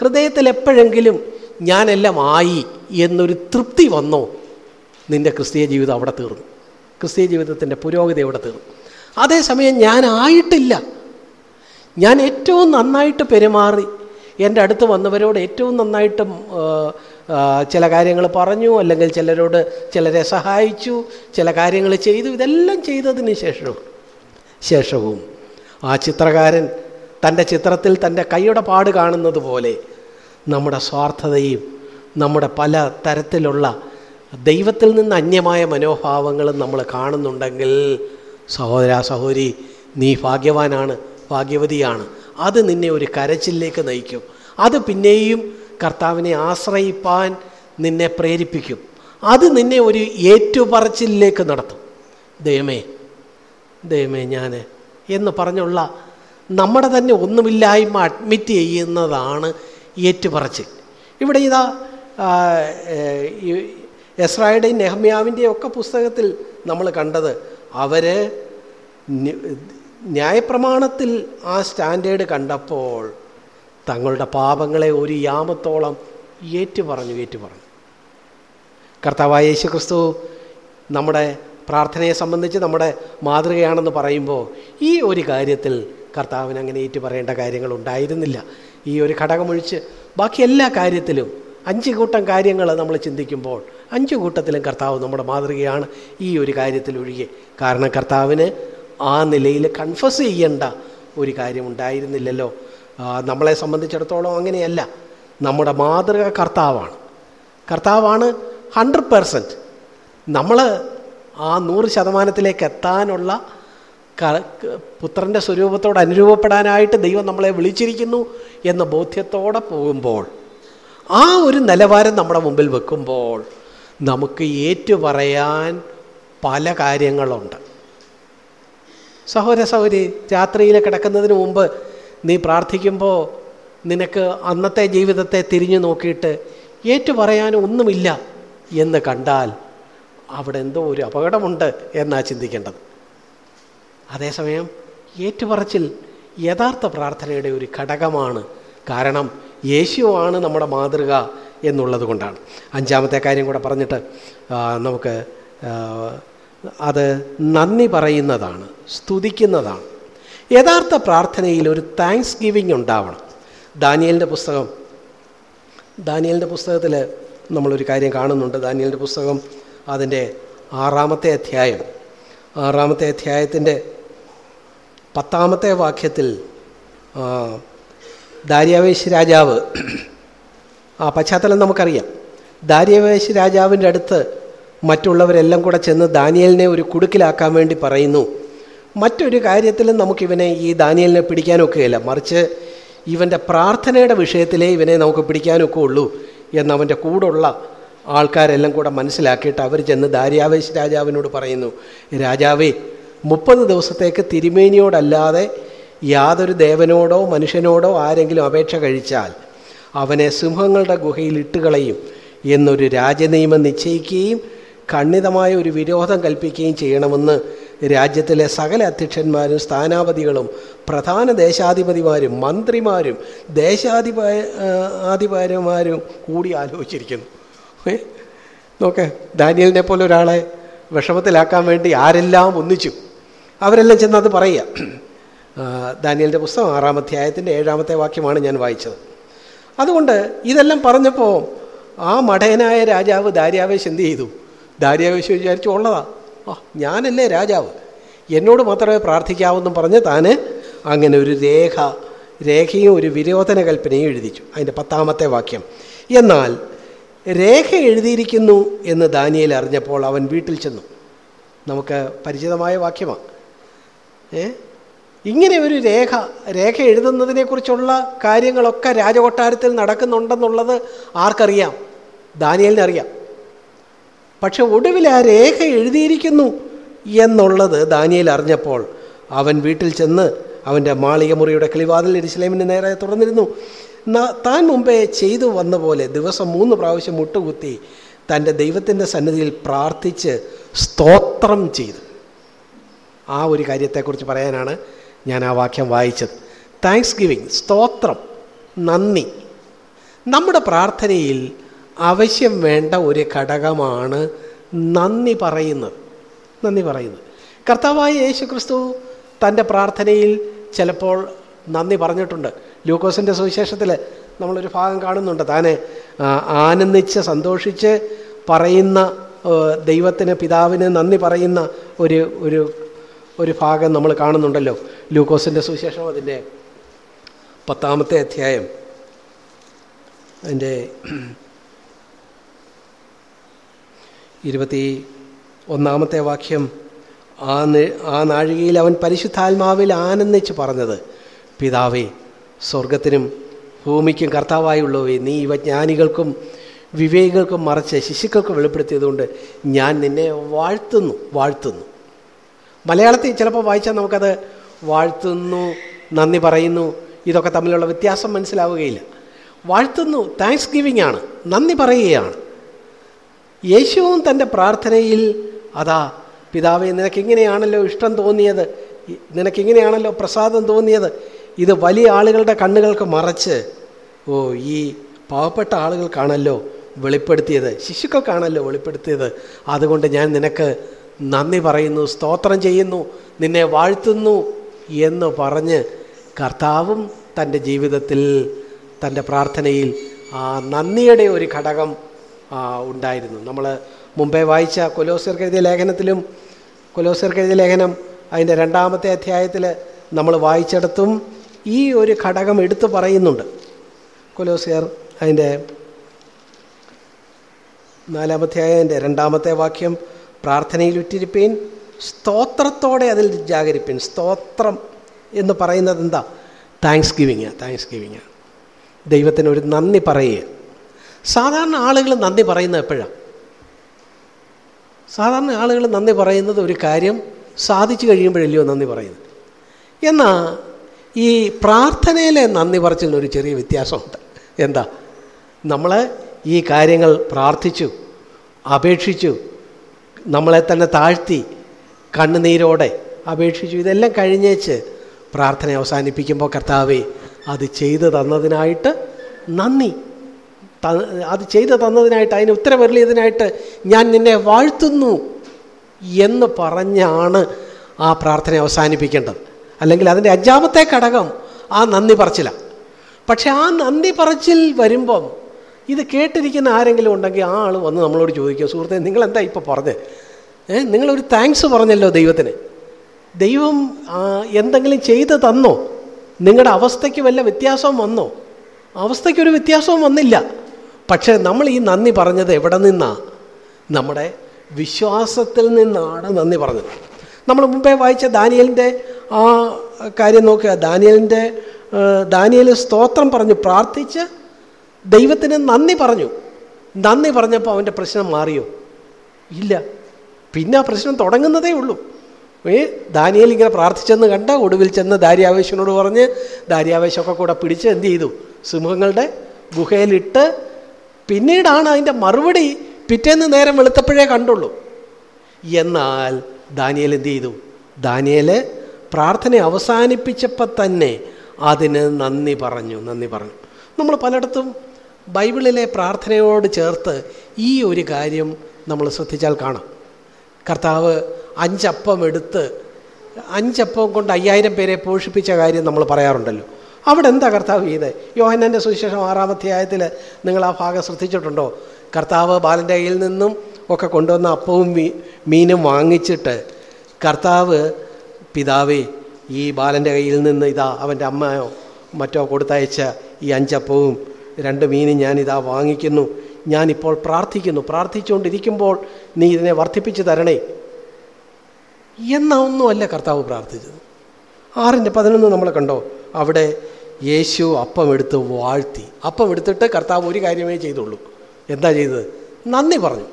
ഹൃദയത്തിൽ എപ്പോഴെങ്കിലും ഞാനെല്ലാം ആയി എന്നൊരു തൃപ്തി വന്നോ? നിന്റെ ക്രിസ്തീയ ജീവിതം അവിടെ തീർന്നു. ക്രിസ്തീയ ജീവിതത്തിന്റെ പുരോഗതി അവിടെ തീർന്നു? അതേസമയം ഞാനായിട്ടില്ല ഞാൻ ഏറ്റവും നന്നായിട്ട് പെരുമാറി. എന്റെ അടുത്ത് വന്നവരോട് ഏറ്റവും നന്നായിട്ട് ചില കാര്യങ്ങൾ പറഞ്ഞു അല്ലെങ്കിൽ ചിലരോട് ചിലരെ സഹായിച്ചു ചില കാര്യങ്ങൾ ചെയ്തു. ഇതെല്ലാം ചെയ്തതിന് ശേഷവും ശേഷവും ആ ചിത്രകാരൻ തന്റെ ചിത്രത്തിൽ തന്റെ കൈയുടെ പാട് കാണുന്നത് പോലെ നമ്മുടെ സ്വാർത്ഥതയും നമ്മുടെ പല തരത്തിലുള്ള ദൈവത്തിൽ നിന്ന് അന്യമായ മനോഭാവങ്ങളും നമ്മൾ കാണുന്നുണ്ടെങ്കിൽ സഹോദര സഹോരി നീ ഭാഗ്യവാനാണ് ഭാഗ്യവതിയാണ്. അത് നിന്നെ ഒരു കരച്ചിലേക്ക് നയിക്കും. അത് പിന്നെയും കർത്താവിനെ ആശ്രയിപ്പാൻ നിന്നെ പ്രേരിപ്പിക്കും. അത് നിന്നെ ഒരു ഏറ്റുപറച്ചിലേക്ക് നടത്തും. ദൈവമേ ദൈവമേ ഞാൻ എന്ന് പറഞ്ഞുള്ള നമ്മുടെ തന്നെ ഒന്നുമില്ലായ്മ അഡ്മിറ്റ് ചെയ്യുന്നതാണ് ഏറ്റുപറച്ചിൽ. ഇവിടെ ഇതാ എസ്രായുടെയും നെഹമ്യാവിന്റെയും ഒക്കെ പുസ്തകത്തിൽ നമ്മൾ കണ്ടത് അവർ ന്യായപ്രമാണത്തിൽ ആ സ്റ്റാൻഡേർഡ് കണ്ടപ്പോൾ തങ്ങളുടെ പാപങ്ങളെ ഒരു യാമത്തോളം ഏറ്റുപറഞ്ഞു ഏറ്റുപറഞ്ഞു. ഏറ്റു പറഞ്ഞു കർത്താവായ യേശു ക്രിസ്തു നമ്മുടെ പ്രാർത്ഥനയെ സംബന്ധിച്ച് നമ്മുടെ മാതൃകയാണെന്ന് പറയുമ്പോൾ ഈ ഒരു കാര്യത്തിൽ കർത്താവിന് അങ്ങനെ ഏറ്റുപറയേണ്ട കാര്യങ്ങൾ ഉണ്ടായിരുന്നില്ല. ഈ ഒരു ഘടകമൊഴിച്ച് ബാക്കി എല്ലാ കാര്യത്തിലും അഞ്ച് കൂട്ടം കാര്യങ്ങൾ നമ്മൾ ചിന്തിക്കുമ്പോൾ അഞ്ച് കൂട്ടത്തിലും കർത്താവ് നമ്മുടെ മാതൃകയാണ് ഈ ഒരു കാര്യത്തിൽ ഒഴികെ. കാരണം കർത്താവിന് ആ നിലയിൽ കൺഫസ് ചെയ്യേണ്ട ഒരു കാര്യം ഉണ്ടായിരുന്നില്ലല്ലോ. നമ്മളെ സംബന്ധിച്ചിടത്തോളം അങ്ങനെയല്ല. നമ്മുടെ മാതൃക കർത്താവാണ്. കർത്താവാണ് ഹൺഡ്രഡ് പെർസെന്റ് നമ്മൾ ആ നൂറ് ശതമാനത്തിലേക്ക് എത്താനുള്ള പുത്രന്റെ സ്വരൂപത്തോട് അനുരൂപപ്പെടാനായിട്ട് ദൈവം നമ്മളെ വിളിച്ചിരിക്കുന്നു എന്ന ബോധ്യത്തോടെ പോകുമ്പോൾ ആ ഒരു നിലവാരം നമ്മുടെ മുമ്പിൽ വെക്കുമ്പോൾ നമുക്ക് ഏറ്റുപറയാൻ പല കാര്യങ്ങളുണ്ട്. സഹോദര സഹോദരി രാത്രിയിൽ കിടക്കുന്നതിന് മുമ്പ് നീ പ്രാർത്ഥിക്കുമ്പോൾ നിനക്ക് അന്നത്തെ ജീവിതത്തെ തിരിഞ്ഞു നോക്കിയിട്ട് ഏറ്റു പറയാൻ ഒന്നുമില്ല എന്ന് കണ്ടാൽ അവിടെ എന്തോ ഒരു അപകടമുണ്ട് എന്നാ ചിന്തിക്കേണ്ടത്. അതേസമയം ഏറ്റുപറച്ചിൽ യഥാർത്ഥ പ്രാർത്ഥനയുടെ ഒരു ഘടകമാണ്. കാരണം യേശുവാണ് നമ്മുടെ മാതൃക. എന്നുള്ളത് കൊണ്ടാണ്. അഞ്ചാമത്തെ കാര്യം കൂടെ പറഞ്ഞിട്ട് നമുക്ക് അത് നന്ദി പറയുന്നതാണ് സ്തുതിക്കുന്നതാണ്. യഥാർത്ഥ പ്രാർത്ഥനയിൽ ഒരു താങ്ക്സ് ഗിവിങ് ഉണ്ടാവണം. ദാനിയലിന്റെ പുസ്തകം ദാനിയലിന്റെ പുസ്തകത്തിൽ നമ്മളൊരു കാര്യം കാണുന്നുണ്ട്. ദാനിയലിന്റെ പുസ്തകം അതിന്റെ ആറാമത്തെ അധ്യായം. ആറാമത്തെ അധ്യായത്തിന്റെ പത്താമത്തെ വാക്യത്തിൽ ദാര്യാവേശ് രാജാവ് ആ പശ്ചാത്തലം നമുക്കറിയാം. ദാര്യവേശ് രാജാവിന്റെ അടുത്ത് മറ്റുള്ളവരെല്ലാം കൂടെ ചെന്ന് ദാനിയലിനെ ഒരു കുടുക്കിലാക്കാൻ വേണ്ടി പറയുന്നു. മറ്റൊരു കാര്യത്തിലും നമുക്കിവനെ ഈ ദാനിയലിനെ പിടിക്കാനൊക്കെയില്ല. മറിച്ച് ഇവന്റെ പ്രാർത്ഥനയുടെ വിഷയത്തിലേ ഇവനെ നമുക്ക് പിടിക്കാനൊക്കെ ഉള്ളൂ എന്നവന്റെ കൂടുള്ള ആൾക്കാരെല്ലാം കൂടെ മനസ്സിലാക്കിയിട്ട് അവർ ചെന്ന് ദാര്യാവേശ് രാജാവിനോട് പറയുന്നു രാജാവേ മുപ്പത് ദിവസത്തേക്ക് തിരുമേനിയോടല്ലാതെ യാതൊരു ദേവനോടോ മനുഷ്യനോടോ ആരെങ്കിലും അപേക്ഷ കഴിച്ചാൽ അവനെ സിംഹങ്ങളുടെ ഗുഹയിൽ ഇട്ടുകളയും എന്നൊരു രാജനിയമം നിശ്ചയിക്കുകയും ഖണ്ഡിതമായ ഒരു വിരോധം കൽപ്പിക്കുകയും ചെയ്യണമെന്ന് രാജ്യത്തിലെ സകല അധ്യക്ഷന്മാരും സ്ഥാനാപതികളും പ്രധാന ദേശാധിപതിമാരും മന്ത്രിമാരും ദേശാധിപ ആധിപന്മാരും കൂടി ആലോചിച്ചിരിക്കുന്നു. നോക്കെ ദാനിയലിനെ പോലെ ഒരാളെ വിഷമത്തിലാക്കാൻ വേണ്ടി ആരെല്ലാം ഒന്നിച്ചു? അവരെല്ലാം ചെന്ന് അത് പറയുക. ദാനിയലിന്റെ പുസ്തകം ആറാം അധ്യായത്തിന്റെ ഏഴാമത്തെ വാക്യമാണ് ഞാൻ വായിച്ചത്. അതുകൊണ്ട് ഇതെല്ലാം പറഞ്ഞപ്പോൾ ആ മഠയനായ രാജാവ് ദാര്യാവേശ് എന്ത് ചെയ്തു. ദാര്യാവേശ് വിചാരിച്ചു ഉള്ളതാ. ആ ഞാനല്ലേ രാജാവ്. എന്നോട് മാത്രമേ പ്രാർത്ഥിക്കാവെന്നും പറഞ്ഞ് താന് അങ്ങനെ ഒരു രേഖ രേഖയും ഒരു വിരോധന കൽപ്പനയും എഴുതിച്ചു. അതിന്റെ പത്താമത്തെ വാക്യം. എന്നാൽ രേഖ എഴുതിയിരിക്കുന്നു എന്ന് ദാനിയേൽ അറിഞ്ഞപ്പോൾ അവൻ വീട്ടിൽ ചെന്നു. നമുക്ക് പരിചിതമായ വാക്യമാണ് ഏ? ഇങ്ങനെ ഒരു രേഖ രേഖ എഴുതുന്നതിനെക്കുറിച്ചുള്ള കാര്യങ്ങളൊക്കെ രാജകൊട്ടാരത്തിൽ നടക്കുന്നുണ്ടെന്നുള്ളത് ആർക്കറിയാം? ദാനിയലിനറിയാം പക്ഷെ ഒടുവിൽ ആ രേഖ എഴുതിയിരിക്കുന്നു എന്നുള്ളത് ദാനിയൽ അറിഞ്ഞപ്പോൾ അവൻ വീട്ടിൽ ചെന്ന് അവന്റെ മാളികമുറിയുടെ കിളിവാതിൽ എരിശിലേമിന് നേരെ തുറന്നിരുന്നു. താൻ മുമ്പേ ചെയ്തു വന്ന പോലെ ദിവസം മൂന്ന് പ്രാവശ്യം മുട്ടുകുത്തി തന്റെ ദൈവത്തിന്റെ സന്നിധിയിൽ പ്രാർത്ഥിച്ച് സ്തോത്രം ചെയ്തു. ആ ഒരു കാര്യത്തെക്കുറിച്ച് പറയാനാണ് ഞാൻ ആ വാക്യം വായിച്ചത്. താങ്ക്സ് ഗിവിങ് സ്തോത്രം നന്ദി. നമ്മുടെ പ്രാർത്ഥനയിൽ ആവശ്യം വേണ്ട ഒരു ഘടകമാണ് നന്ദി പറയുന്നത്. നന്ദി പറയുന്നത്. കർത്താവായ യേശു ക്രിസ്തു തന്റെ പ്രാർത്ഥനയിൽ ചിലപ്പോൾ നന്ദി പറഞ്ഞിട്ടുണ്ട്. ലൂക്കോസിന്റെ സുവിശേഷത്തിൽ നമ്മളൊരു ഭാഗം കാണുന്നുണ്ട്. താനെ ആനന്ദിച്ച് സന്തോഷിച്ച് പറയുന്ന ദൈവത്തിന് പിതാവിന് നന്ദി പറയുന്ന ഒരു ഒരു ഒരു ഭാഗം നമ്മൾ കാണുന്നുണ്ടല്ലോ. ലൂക്കോസിന്റെ സുവിശേഷം അതിന്റെ പത്താമത്തെ അധ്യായം. അതിന്റെ ഇരുപത്തി ഒന്നാമത്തെ വാക്യം. ആ ആ നാഴികയിൽ അവൻ പരിശുദ്ധാത്മാവിൽ ആനന്ദിച്ച് പറഞ്ഞത് പിതാവേ സ്വർഗത്തിനും ഭൂമിക്കും കർത്താവായുള്ളവേ നീ ഇവ ജ്ഞാനികൾക്കും വിവേകികൾക്കും മറച്ച് ശിശുക്കൾക്ക് വെളിപ്പെടുത്തിയതുകൊണ്ട് ഞാൻ നിന്നെ വാഴ്ത്തുന്നു വാഴ്ത്തുന്നു. മലയാളത്തിൽ ചിലപ്പോൾ വായിച്ചാൽ നമുക്കത് വാഴ്ത്തുന്നു നന്ദി പറയുന്നു ഇതൊക്കെ തമ്മിലുള്ള വ്യത്യാസം മനസ്സിലാവുകയില്ല. വാഴ്ത്തുന്നു താങ്ക്സ് ഗിവിംഗ് ആണ് നന്ദി പറയുകയാണ്. യേശുവും തന്റെ പ്രാർത്ഥനയിൽ അതാ പിതാവെ നിനക്കിങ്ങനെയാണല്ലോ ഇഷ്ടം തോന്നിയത്? നിനക്കിങ്ങനെയാണല്ലോ പ്രസാദം തോന്നിയത്? ഇത് വലിയ ആളുകളുടെ കണ്ണുകൾക്ക് മറച്ച് ഓ ഈ പാവപ്പെട്ട ആളുകൾക്കാണല്ലോ വെളിപ്പെടുത്തിയത്? ശിശുക്കൾക്കാണല്ലോ വെളിപ്പെടുത്തിയത്? അതുകൊണ്ട് ഞാൻ നിനക്ക് നന്ദി പറയുന്നു സ്തോത്രം ചെയ്യുന്നു നിന്നെ വാഴ്ത്തുന്നു എന്ന് പറഞ്ഞ് കർത്താവും തന്റെ ജീവിതത്തിൽ തന്റെ പ്രാർത്ഥനയിൽ ആ നന്ദിയുടെ ഒരു ഘടകം ഉണ്ടായിരുന്നു. നമ്മൾ മുമ്പേ വായിച്ച കൊലോസിയർക്ക് എഴുതിയ ലേഖനത്തിലും കൊലോസിയർക്ക് എഴുതിയ ലേഖനം അതിന്റെ രണ്ടാമത്തെ അധ്യായത്തിൽ നമ്മൾ വായിച്ചെടുത്തും ഈ ഒരു ഘടകം എടുത്തു പറയുന്നുണ്ട്. കൊലോസിയർ അതിന്റെ നാലാമധ്യായന്റെ രണ്ടാമത്തെ വാക്യം പ്രാർത്ഥനയിൽ ഉറ്റിരിപ്പീൻ സ്തോത്രത്തോടെ അതിൽ ജാഗരിപ്പീൻ. സ്തോത്രം എന്ന് പറയുന്നത് എന്താ? താങ്ക്സ് ഗിവിങ് താങ്ക്സ് ഗിവിങ് ദൈവത്തിന് ഒരു നന്ദി പറയുക. സാധാരണ ആളുകൾ നന്ദി പറയുന്നത് എപ്പോഴാണ് സാധാരണ ആളുകൾ നന്ദി പറയുന്നത് ഒരു കാര്യം സാധിച്ചു കഴിയുമ്പോഴല്ലയോ നന്ദി പറയുന്നത്. എന്നാൽ ഈ പ്രാർത്ഥനയിലെ നന്ദി പറച്ചിലൊരു ചെറിയ വ്യത്യാസമുണ്ട്. എന്താ? നമ്മൾ ഈ കാര്യങ്ങൾ പ്രാർത്ഥിച്ചു അപേക്ഷിച്ചു നമ്മളെ തന്നെ താഴ്ത്തി കണ്ണുനീരോടെ അപേക്ഷിച്ചു. ഇതെല്ലാം കഴിഞ്ഞേച്ച് പ്രാർത്ഥന അവസാനിപ്പിക്കുമ്പോൾ കർത്താവെ അത് ചെയ്തു തന്നതിനായിട്ട് നന്ദി. അത് ചെയ്തു തന്നതിനായിട്ട് അതിന് ഉത്തരവരളിയതിനായിട്ട് ഞാൻ നിന്നെ വാഴ്ത്തുന്നു എന്ന് പറഞ്ഞാണ് ആ പ്രാർത്ഥന അവസാനിപ്പിക്കേണ്ടത്. അല്ലെങ്കിൽ അതിന്റെ അഞ്ചാമത്തെ ഘടകം ആ നന്ദി പറച്ചില. പക്ഷെ ആ നന്ദി പറച്ചിൽ വരുമ്പം ഇത് കേട്ടിരിക്കുന്ന ആരെങ്കിലും ഉണ്ടെങ്കിൽ ആ ആൾ വന്ന് നമ്മളോട് ചോദിക്കുക സുഹൃത്തെ നിങ്ങളെന്താ ഇപ്പോൾ പറഞ്ഞത് ഏഹ് നിങ്ങളൊരു താങ്ക്സ് പറഞ്ഞല്ലോ ദൈവത്തിന്. ദൈവം എന്തെങ്കിലും ചെയ്ത് തന്നോ? നിങ്ങളുടെ അവസ്ഥയ്ക്ക് വല്ല വ്യത്യാസവും വന്നോ? അവസ്ഥയ്ക്കൊരു വ്യത്യാസവും വന്നില്ല. പക്ഷേ നമ്മൾ ഈ നന്ദി പറഞ്ഞത് എവിടെ നിന്നാണ് നമ്മുടെ വിശ്വാസത്തിൽ നിന്നാണ് നന്ദി പറഞ്ഞത്. നമ്മൾ മുമ്പേ വായിച്ച ദാനിയലിന്റെ ആ കാര്യം നോക്കുക. ദാനിയലിന്റെ ദാനിയൽ സ്തോത്രം പറഞ്ഞു പ്രാർത്ഥിച്ച് ദൈവത്തിന് നന്ദി പറഞ്ഞു. നന്ദി പറഞ്ഞപ്പോൾ അവന്റെ പ്രശ്നം മാറിയോ? ഇല്ല. പിന്നെ ആ പ്രശ്നം തുടങ്ങുന്നതേ ഉള്ളൂ. ഏ ദാനിയൽ ഇങ്ങനെ പ്രാർത്ഥിച്ചെന്ന് കണ്ട? ഒടുവിൽ ചെന്ന് ദാര്യാവേശനോട് പറഞ്ഞ് ദാര്യാവേശമൊക്കെ കൂടെ പിടിച്ച് എന്ത് ചെയ്തു? സിംഹങ്ങളുടെ ഗുഹയിലിട്ട് പിന്നീടാണ് അതിന്റെ മറുപടി പിറ്റേന്ന് നേരം വെളുത്തപ്പോഴേ കണ്ടുള്ളൂ. എന്നാൽ ദാനിയൽ എന്ത് ചെയ്തു? ദാനിയേൽ പ്രാർത്ഥന അവസാനിപ്പിച്ചപ്പോൾ തന്നെ അതിന് നന്ദി പറഞ്ഞു. നന്ദി പറഞ്ഞു. നമ്മൾ പലയിടത്തും ബൈബിളിലെ പ്രാർത്ഥനയോട് ചേർത്ത് ഈ ഒരു കാര്യം നമ്മൾ ശ്രദ്ധിച്ചാൽ കാണാം. കർത്താവ് അഞ്ചപ്പം എടുത്ത് അഞ്ചപ്പം കൊണ്ട് അയ്യായിരം പേരെ പോഷിപ്പിച്ച കാര്യം നമ്മൾ പറയാറുണ്ടല്ലോ. അവിടെ എന്താ കർത്താവ് ചെയ്തത് യോഹനന്റെ സുവിശേഷം ആറാമധ്യായത്തിൽ നിങ്ങൾ ആ ഭാഗം ശ്രദ്ധിച്ചിട്ടുണ്ടോ? കർത്താവ് ബാലന്റെ കയ്യിൽ നിന്നും ഒക്കെ കൊണ്ടുവന്ന അപ്പവും മീനും വാങ്ങിച്ചിട്ട് കർത്താവ് പിതാവേ ഈ ബാലന്റെ കയ്യിൽ നിന്ന് ഇതാ അവന്റെ അമ്മയോ മറ്റോ കൊടുത്തയച്ച ഈ അഞ്ചപ്പവും രണ്ട് മീനും ഞാനിതാ വാങ്ങിക്കുന്നു. ഞാനിപ്പോൾ പ്രാർത്ഥിക്കുന്നു. പ്രാർത്ഥിച്ചുകൊണ്ടിരിക്കുമ്പോൾ നീ ഇതിനെ വർദ്ധിപ്പിച്ചു തരണേ. എന്നൊന്നുമല്ല കർത്താവ് പ്രാർത്ഥിച്ചത്. ആറിന്റെ പതിനൊന്ന് നമ്മൾ കണ്ടോ? അവിടെ യേശു അപ്പം എടുത്ത് വാഴ്ത്തി. അപ്പം എടുത്തിട്ട് കർത്താവ് ഒരു കാര്യമേ ചെയ്തുള്ളൂ. എന്താ ചെയ്തത്? നന്ദി പറഞ്ഞു.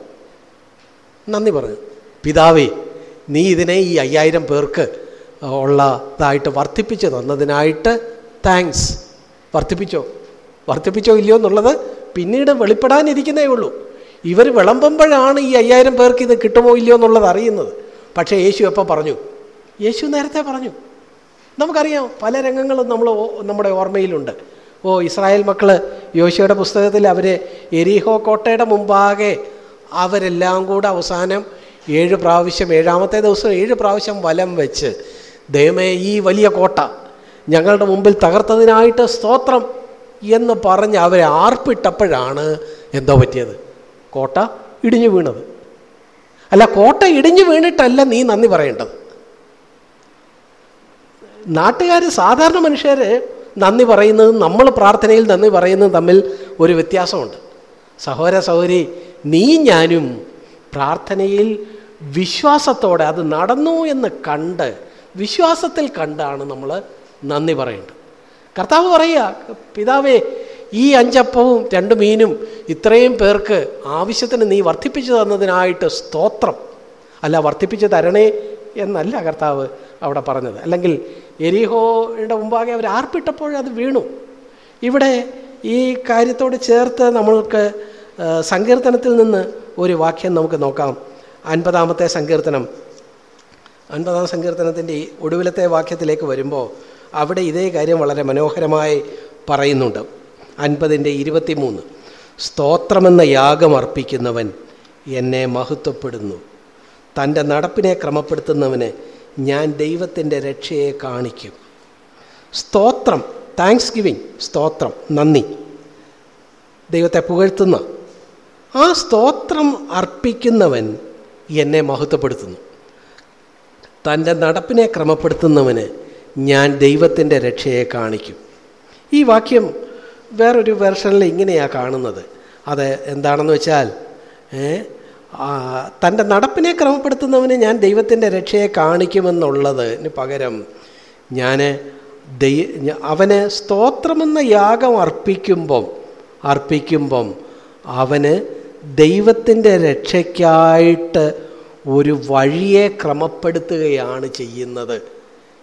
നന്ദി പറഞ്ഞു. പിതാവേ നീ ഇതിനെ ഈ അയ്യായിരം പേർക്ക് ഉള്ളതായിട്ട് വർദ്ധിപ്പിച്ച് തന്നതിനായിട്ട് താങ്ക്സ് വർദ്ധിപ്പിച്ചോ? വർദ്ധിപ്പിച്ചോ ഇല്ലയോ എന്നുള്ളത് പിന്നീട് വെളിപ്പെടാനിരിക്കുന്നേ ഉള്ളൂ. ഇവർ വിളമ്പുമ്പോഴാണ് ഈ അയ്യായിരം പേർക്ക് ഇത് കിട്ടുമോ ഇല്ലയോ എന്നുള്ളത് അറിയുന്നത്. പക്ഷേ യേശു എപ്പോൾ പറഞ്ഞു? യേശു നേരത്തെ പറഞ്ഞു. നമുക്കറിയാം പല രംഗങ്ങളും നമ്മൾ നമ്മുടെ ഓർമ്മയിലുണ്ട്. ഓ ഇസ്രായേൽ മക്കൾ യോശയുടെ പുസ്തകത്തിൽ അവർ എരിഹോ കോട്ടയുടെ മുമ്പാകെ അവരെല്ലാം കൂടെ അവസാനം ഏഴ് പ്രാവശ്യം ഏഴാമത്തെ ദിവസം ഏഴ് പ്രാവശ്യം വലം വെച്ച് ദൈവമേ ഈ വലിയ കോട്ട ഞങ്ങളുടെ മുമ്പിൽ തകർത്തതിനായിട്ട് സ്തോത്രം. എന്ന് പറഞ്ഞ് അവരെ ആർപ്പിട്ടപ്പോഴാണ് എന്തോ പറ്റിയത്? കോട്ട ഇടിഞ്ഞു വീണത്. അല്ല കോട്ട ഇടിഞ്ഞു വീണിട്ടല്ല നീ നന്ദി പറയേണ്ടത്. നാട്ടുകാർ സാധാരണ മനുഷ്യർ നന്ദി പറയുന്നതും നമ്മൾ പ്രാർത്ഥനയിൽ നന്ദി പറയുന്നതും തമ്മിൽ ഒരു വ്യത്യാസമുണ്ട്. സഹോര സഹോരി നീ ഞാനും പ്രാർത്ഥനയിൽ വിശ്വാസത്തോടെ അത് നടന്നു എന്ന് കണ്ട് വിശ്വാസത്തിൽ കണ്ടാണ് നമ്മൾ നന്ദി പറയേണ്ടത്. കർത്താവ് പറയുക പിതാവേ ഈ അഞ്ചപ്പവും രണ്ട് മീനും ഇത്രയും പേർക്ക് ആവശ്യത്തിന് നീ വർദ്ധിപ്പിച്ചു തന്നതിനായിട്ട് സ്തോത്രം. അല്ല വർദ്ധിപ്പിച്ച് തരണേ എന്നല്ല കർത്താവ് അവിടെ പറഞ്ഞത്. അല്ലെങ്കിൽ എരിഹോയുടെ മുമ്പാകെ അവർ ആർപ്പിട്ടപ്പോൾ അത് വീണു. ഇവിടെ ഈ കാര്യത്തോട് ചേർത്ത് നമ്മൾക്ക് സങ്കീർത്തനത്തിൽ നിന്ന് ഒരു വാക്യം നമുക്ക് നോക്കാം. അൻപതാമത്തെ സങ്കീർത്തനം. അൻപതാം സങ്കീർത്തനത്തിന്റെ ഒടുവിലത്തെ വാക്യത്തിലേക്ക് വരുമ്പോൾ അവിടെ ഇതേ കാര്യം വളരെ മനോഹരമായി പറയുന്നുണ്ട്. അൻപതിന്റെ ഇരുപത്തിമൂന്ന്. സ്തോത്രമെന്ന യാഗം അർപ്പിക്കുന്നവൻ എന്നെ മഹത്വപ്പെടുന്നു. തന്റെ നടപ്പിനെ ക്രമപ്പെടുത്തുന്നവന് ഞാൻ ദൈവത്തിന്റെ രക്ഷയെ കാണിക്കും. സ്തോത്രം താങ്ക്സ് ഗിവിങ് സ്തോത്രം നന്ദി. ദൈവത്തെ പുകഴ്ത്തുന്ന ആ സ്തോത്രം അർപ്പിക്കുന്നവൻ എന്നെ മഹത്വപ്പെടുത്തുന്നു. തന്റെ നടപ്പിനെ ക്രമപ്പെടുത്തുന്നവന് ഞാൻ ദൈവത്തിന്റെ രക്ഷയെ കാണിക്കും. ഈ വാക്യം വേറൊരു വേർഷനിൽ ഇങ്ങനെയാണ് കാണുന്നത്. അത് എന്താണെന്ന് വെച്ചാൽ തന്റെ നടപ്പിനെ ക്രമപ്പെടുത്തുന്നവന് ഞാൻ ദൈവത്തിന്റെ രക്ഷയെ കാണിക്കുമെന്നുള്ളതിന് പകരം ഞാൻ ദൈ അവന് സ്തോത്രമെന്ന യാഗം അർപ്പിക്കുമ്പം അർപ്പിക്കുമ്പം അവന് ദൈവത്തിന്റെ രക്ഷയ്ക്കായിട്ട് ഒരു വഴിയെ ക്രമപ്പെടുത്തുകയാണ് ചെയ്യുന്നത്.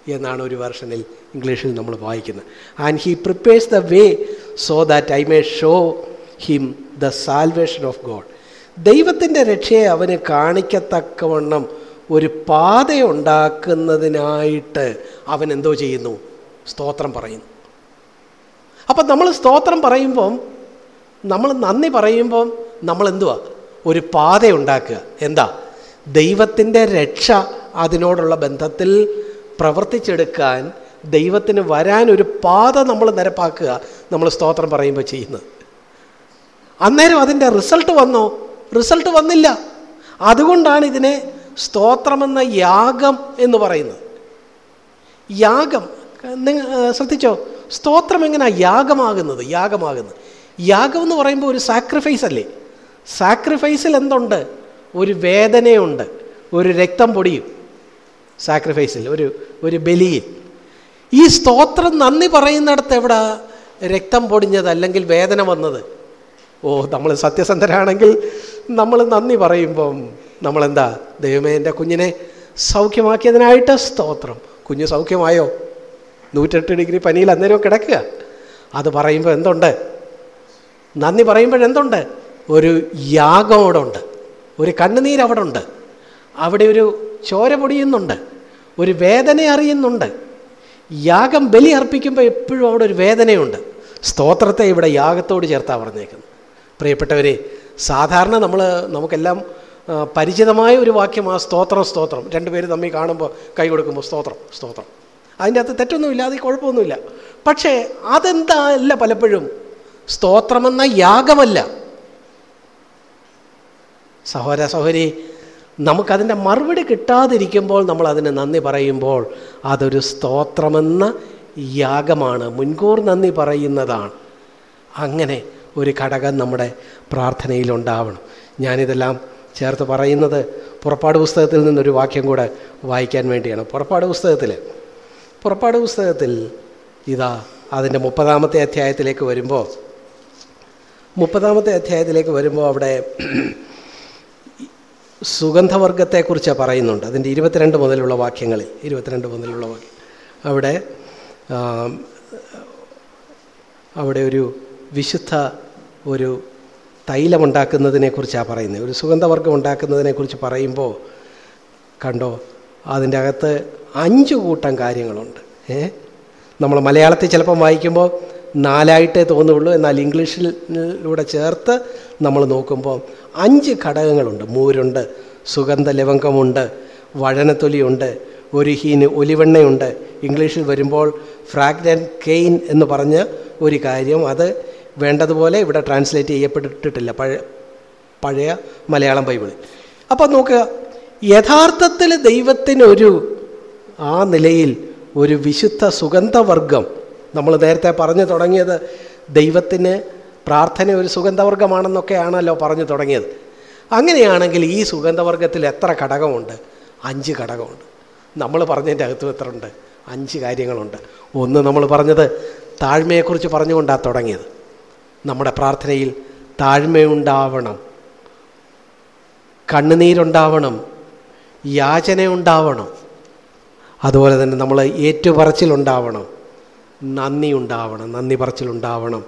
എന്നാണ് ഒരു വെർഷനിൽ ഇംഗ്ലീഷിൽ നമ്മൾ വായിക്കുന്നത്. And he prepares the way so that I may show him the salvation of God ദൈവത്തിന്റെ രക്ഷയെ അവന് കാണിക്കത്തക്കവണ്ണം ഒരു പാതയുണ്ടാക്കുന്നതിനായിട്ട് അവൻ എന്തോ ചെയ്യുന്നു? സ്തോത്രം പറയുന്നു. അപ്പം നമ്മൾ സ്തോത്രം പറയുമ്പം നമ്മൾ നന്ദി പറയുമ്പം നമ്മൾ എന്തുവാ? ഒരു പാതയുണ്ടാക്കുക. എന്താ? ദൈവത്തിന്റെ രക്ഷ അതിനോടുള്ള ബന്ധത്തിൽ പ്രവർത്തിച്ചെടുക്കാൻ ദൈവത്തിന് വരാൻ ഒരു പാത നമ്മൾ നിരപ്പാക്കുക നമ്മൾ സ്തോത്രം പറയുമ്പോൾ ചെയ്യുന്നത്. അന്നേരം അതിന്റെ റിസൾട്ട് വന്നോ? റിസൾട്ട് വന്നില്ല. അതുകൊണ്ടാണ് ഇതിനെ സ്തോത്രമെന്ന യാഗം എന്ന് പറയുന്നത്. യാഗം നിങ്ങൾ ശ്രദ്ധിച്ചോ? സ്തോത്രം എങ്ങനെയാ യാഗമാകുന്നത്? യാഗമാകുന്നത്. യാഗം എന്ന് പറയുമ്പോൾ ഒരു സാക്രിഫൈസ് അല്ലേ? സാക്രിഫൈസിൽ എന്തുണ്ട്? ഒരു വേദനയുണ്ട്. ഒരു രക്തം പൊടിയും. സാക്രിഫൈസിൽ ഒരു ഒരു ബലിയിൽ. ഈ സ്തോത്രം നന്ദി പറയുന്നിടത്ത് എവിടെ? രക്തം പൊടിഞ്ഞത് അല്ലെങ്കിൽ വേദന വന്നത്? ഓ നമ്മൾ സത്യസന്ധരാണെങ്കിൽ നമ്മൾ നന്ദി പറയുമ്പം നമ്മളെന്താ? ദൈവമേ എന്റെ കുഞ്ഞിനെ സൗഖ്യമാക്കിയതിനായിട്ട് സ്തോത്രം. കുഞ്ഞ് സൗഖ്യമായോ? നൂറ്റെട്ട് ഡിഗ്രി പനിയിൽ അന്നേരം കിടക്കുക. അത് പറയുമ്പോൾ എന്തുണ്ട്? നന്ദി പറയുമ്പോഴെന്തുണ്ട് ഒരു യാഗം അവിടെ ഉണ്ട് ഒരു കണ്ണുനീരവിടെ ഉണ്ട് അവിടെ ഒരു ചോര പൊടിയുന്നുണ്ട് ഒരു വേദന അറിയുന്നുണ്ട്. യാഗം ബലി അർപ്പിക്കുമ്പോൾ എപ്പോഴും അവിടെ ഒരു വേദനയുണ്ട്. സ്തോത്രത്തെ ഇവിടെ യാഗത്തോട് ചേർത്താണ് പറഞ്ഞേക്കുന്നു പ്രിയപ്പെട്ടവരെ സാധാരണ നമ്മൾ നമുക്കെല്ലാം പരിചിതമായ ഒരു വാക്യം ആ സ്തോത്രം സ്തോത്രം. രണ്ടുപേര് തമ്മിൽ കാണുമ്പോൾ കൈ കൊടുക്കുമ്പോൾ സ്തോത്രം സ്തോത്രം. അതിന്റെ അകത്ത് തെറ്റൊന്നുമില്ല അത് കുഴപ്പമൊന്നുമില്ല. പക്ഷേ അതെന്താ അല്ല പലപ്പോഴും? സ്തോത്രമെന്ന യാഗമല്ല. സഹോദര സഹോദരി നമുക്കതിന്റെ മറുപടി കിട്ടാതിരിക്കുമ്പോൾ നമ്മൾ അതിന് നന്ദി പറയുമ്പോൾ അതൊരു സ്തോത്രമെന്ന യാഗമാണ്. മുൻകൂർ നന്ദി പറയുന്നതാണ്. അങ്ങനെ ഒരു ഘടകം നമ്മുടെ പ്രാർത്ഥനയിലുണ്ടാവണം. ഞാനിതെല്ലാം ചേർത്ത് പറയുന്നത് പുറപ്പാട് പുസ്തകത്തിൽ നിന്നൊരു വാക്യം കൂടെ വായിക്കാൻ വേണ്ടിയാണ്. പുറപ്പാട് പുസ്തകത്തിൽ പുറപ്പാട് പുസ്തകത്തിൽ ഇതാ അതിന്റെ മുപ്പതാമത്തെ അധ്യായത്തിലേക്ക് വരുമ്പോൾ മുപ്പതാമത്തെ അധ്യായത്തിലേക്ക് വരുമ്പോൾ അവിടെ സുഗന്ധവർഗത്തെക്കുറിച്ച് പറയുന്നുണ്ട്. അതിന്റെ ഇരുപത്തിരണ്ട് മുതലുള്ള വാക്യങ്ങളിൽ ഇരുപത്തിരണ്ട് മുതലുള്ള വാക്യം അവിടെ അവിടെ ഒരു വിശുദ്ധ ഒരു തൈലമുണ്ടാക്കുന്നതിനെക്കുറിച്ചാണ് പറയുന്നത്. ഒരു സുഗന്ധവർഗം ഉണ്ടാക്കുന്നതിനെക്കുറിച്ച് പറയുമ്പോൾ കണ്ടോ അതിന്റെ അകത്ത് അഞ്ച് കൂട്ടം കാര്യങ്ങളുണ്ട്. ഏ? നമ്മൾ മലയാളത്തിൽ ചിലപ്പം വായിക്കുമ്പോൾ നാലായിട്ടേ തോന്നുള്ളൂ എന്നാൽ ഇംഗ്ലീഷിലൂടെ ചേർത്ത് നമ്മൾ നോക്കുമ്പോൾ അഞ്ച് ഘടകങ്ങളുണ്ട്. മൂരുണ്ട് സുഗന്ധ ലവംഗമുണ്ട് വഴനത്തൊലിയുണ്ട് ഒരു ഹീന് ഒലിവെണ്ണയുണ്ട്. ഇംഗ്ലീഷിൽ വരുമ്പോൾ ഫ്രാഗ്രൻ കെയിൻ എന്ന് പറഞ്ഞ ഒരു കാര്യം അത് വേണ്ടതുപോലെ ഇവിടെ ട്രാൻസ്ലേറ്റ് ചെയ്യപ്പെട്ടിട്ടില്ല പഴയ പഴയ മലയാളം ബൈബിളിൽ. അപ്പോൾ നോക്കുക യഥാർത്ഥത്തിൽ ദൈവത്തിനൊരു ആ നിലയിൽ ഒരു വിശുദ്ധ സുഗന്ധവർഗം നമ്മൾ നേരത്തെ പറഞ്ഞു തുടങ്ങിയത് ദൈവത്തിന് പ്രാർത്ഥന ഒരു സുഗന്ധവർഗമാണെന്നൊക്കെയാണല്ലോ പറഞ്ഞു തുടങ്ങിയത്. അങ്ങനെയാണെങ്കിൽ ഈ സുഗന്ധവർഗത്തിൽ എത്ര ഘടകമുണ്ട്? അഞ്ച് ഘടകമുണ്ട്. നമ്മൾ പറഞ്ഞതിന്റെ അകത്തും എത്ര ഉണ്ട് അഞ്ച് കാര്യങ്ങളുണ്ട്. ഒന്ന് നമ്മൾ പറഞ്ഞത് താഴ്മയെക്കുറിച്ച് പറഞ്ഞുകൊണ്ടാണ് തുടങ്ങിയത്. നമ്മുടെ പ്രാർത്ഥനയിൽ താഴ്മയുണ്ടാവണം. കണ്ണുനീരുണ്ടാവണം. യാചനയുണ്ടാവണം. അതുപോലെ തന്നെ നമ്മൾ ഏറ്റുപറച്ചിലുണ്ടാവണം. നന്ദി ഉണ്ടാവണം നന്ദി പറച്ചിലുണ്ടാവണം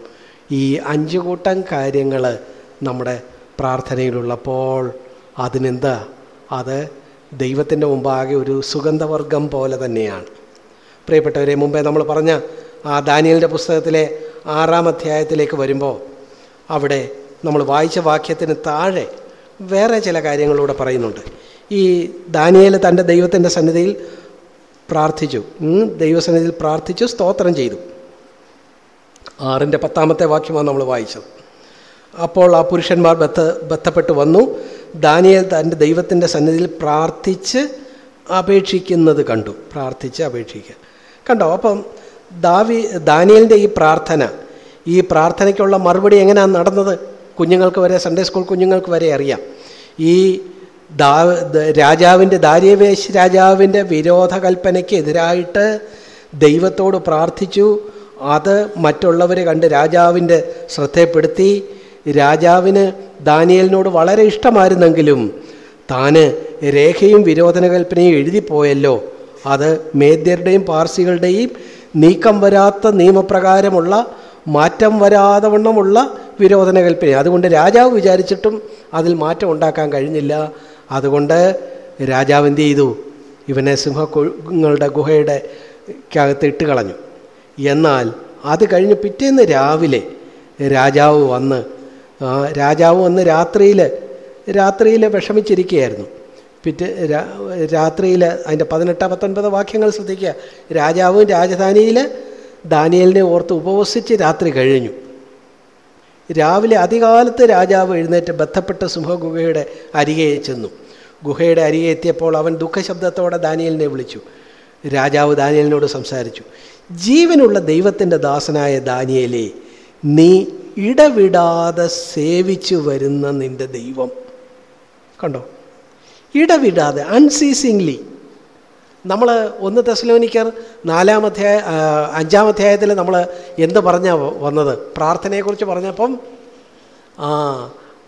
ഈ അഞ്ച് കൂട്ടം കാര്യങ്ങൾ നമ്മുടെ പ്രാർത്ഥനയിലുള്ളപ്പോൾ അതിനെന്താ? അത് ദൈവത്തിന്റെ മുമ്പാകെ ഒരു സുഗന്ധവർഗം പോലെ തന്നെയാണ്. പ്രിയപ്പെട്ടവരെ മുമ്പേ നമ്മൾ പറഞ്ഞ ആ ദാനിയലിന്റെ പുസ്തകത്തിലെ ആറാം അധ്യായത്തിലേക്ക് വരുമ്പോൾ അവിടെ നമ്മൾ വായിച്ച വാക്യത്തിന് താഴെ വേറെ ചില കാര്യങ്ങളൂടെ പറയുന്നുണ്ട്. ഈ ദാനിയേൽ തന്റെ ദൈവത്തിന്റെ സന്നിധിയിൽ പ്രാർത്ഥിച്ചു. ദൈവസന്നിധിയിൽ പ്രാർത്ഥിച്ചു സ്തോത്രം ചെയ്തു. ആറിന്റെ പത്താമത്തെ വാക്യമാണ് നമ്മൾ വായിച്ചത്. അപ്പോൾ ആ പുരുഷന്മാർ ബത്ത ബന്ധപ്പെട്ട് വന്നു. ദാനിയൽ തന്റെ ദൈവത്തിന്റെ സന്നിധിയിൽ പ്രാർത്ഥിച്ച് അപേക്ഷിക്കുന്നത് കണ്ടു. പ്രാർത്ഥിച്ച് അപേക്ഷിക്കുക. കണ്ടോ? അപ്പം ദാവി ദാനിയലിന്റെ ഈ പ്രാർത്ഥന ഈ പ്രാർത്ഥനയ്ക്കുള്ള മറുപടി എങ്ങനെയാണ് നടന്നത്? കുഞ്ഞുങ്ങൾക്ക് വരെ സൺഡേ സ്കൂൾ കുഞ്ഞുങ്ങൾക്ക് വരെ അറിയാം. ഈ ദാ രാജാവിന്റെ ദാര്യവേശ് രാജാവിന്റെ വിരോധ കൽപ്പനയ്ക്കെതിരായിട്ട് ദൈവത്തോട് പ്രാർത്ഥിച്ചു. അത് മറ്റുള്ളവരെ കണ്ട് രാജാവിന്റെ ശ്രദ്ധയപ്പെടുത്തി. രാജാവിന് ദാനിയലിനോട് വളരെ ഇഷ്ടമായിരുന്നെങ്കിലും താന് രേഖയും വിരോധന കൽപ്പനയും എഴുതിപ്പോയല്ലോ. അത് മേദ്യരുടെയും പാർസികളുടെയും നീക്കം വരാത്ത നിയമപ്രകാരമുള്ള മാറ്റം വരാതെ വണ്ണമുള്ള വിരോധന കൽപ്പന അതുകൊണ്ട് രാജാവ് വിചാരിച്ചിട്ടും അതിൽ മാറ്റം ഉണ്ടാക്കാൻ കഴിഞ്ഞില്ല. അതുകൊണ്ട് രാജാവ് എന്ത് ചെയ്തു? ഇവനെ സിംഹങ്ങളുടെ ഗുഹയുടെ അകത്ത് ഇട്ട് കളഞ്ഞു. എന്നാൽ അത് കഴിഞ്ഞ് പിറ്റേന്ന് രാവിലെ രാജാവ് വന്ന് രാജാവ് വന്ന് രാത്രിയിൽ രാത്രിയിൽ വിഷമിച്ചിരിക്കുകയായിരുന്നു. പിറ്റേ രാത്രിയിൽ അതിന്റെ പതിനെട്ട് പത്തൊൻപത് വാക്യങ്ങൾ ശ്രദ്ധിക്കുക. രാജാവും രാജധാനിയിൽ ദാനിയലിനെ ഓർത്ത് ഉപവസിച്ച് രാത്രി കഴിഞ്ഞു. രാവിലെ അധികാലത്ത് രാജാവ് എഴുന്നേറ്റ് ബന്ധപ്പെട്ട സിംഹഗുഹയുടെ അരികെ ചെന്നു. ഗുഹയുടെ അരികെ എത്തിയപ്പോൾ അവൻ ദുഃഖശബ്ദത്തോടെ ദാനിയലിനെ വിളിച്ചു. രാജാവ് ദാനിയലിനോട് സംസാരിച്ചു. ജീവനുള്ള ദൈവത്തിന്റെ ദാസനായ ദാനിയലെ നീ ഇടവിടാതെ സേവിച്ചു വരുന്ന നിന്റെ ദൈവം. കണ്ടോ? ഇടവിടാതെ അൺസീസിങ്ലി നമ്മൾ ഒന്ന് തെസ്ലോനിക്കർ നാലാം അധ്യായ അഞ്ചാം അധ്യായത്തിൽ നമ്മൾ എന്ത് പറഞ്ഞാ വന്നത്? പ്രാർത്ഥനയെക്കുറിച്ച് പറഞ്ഞപ്പം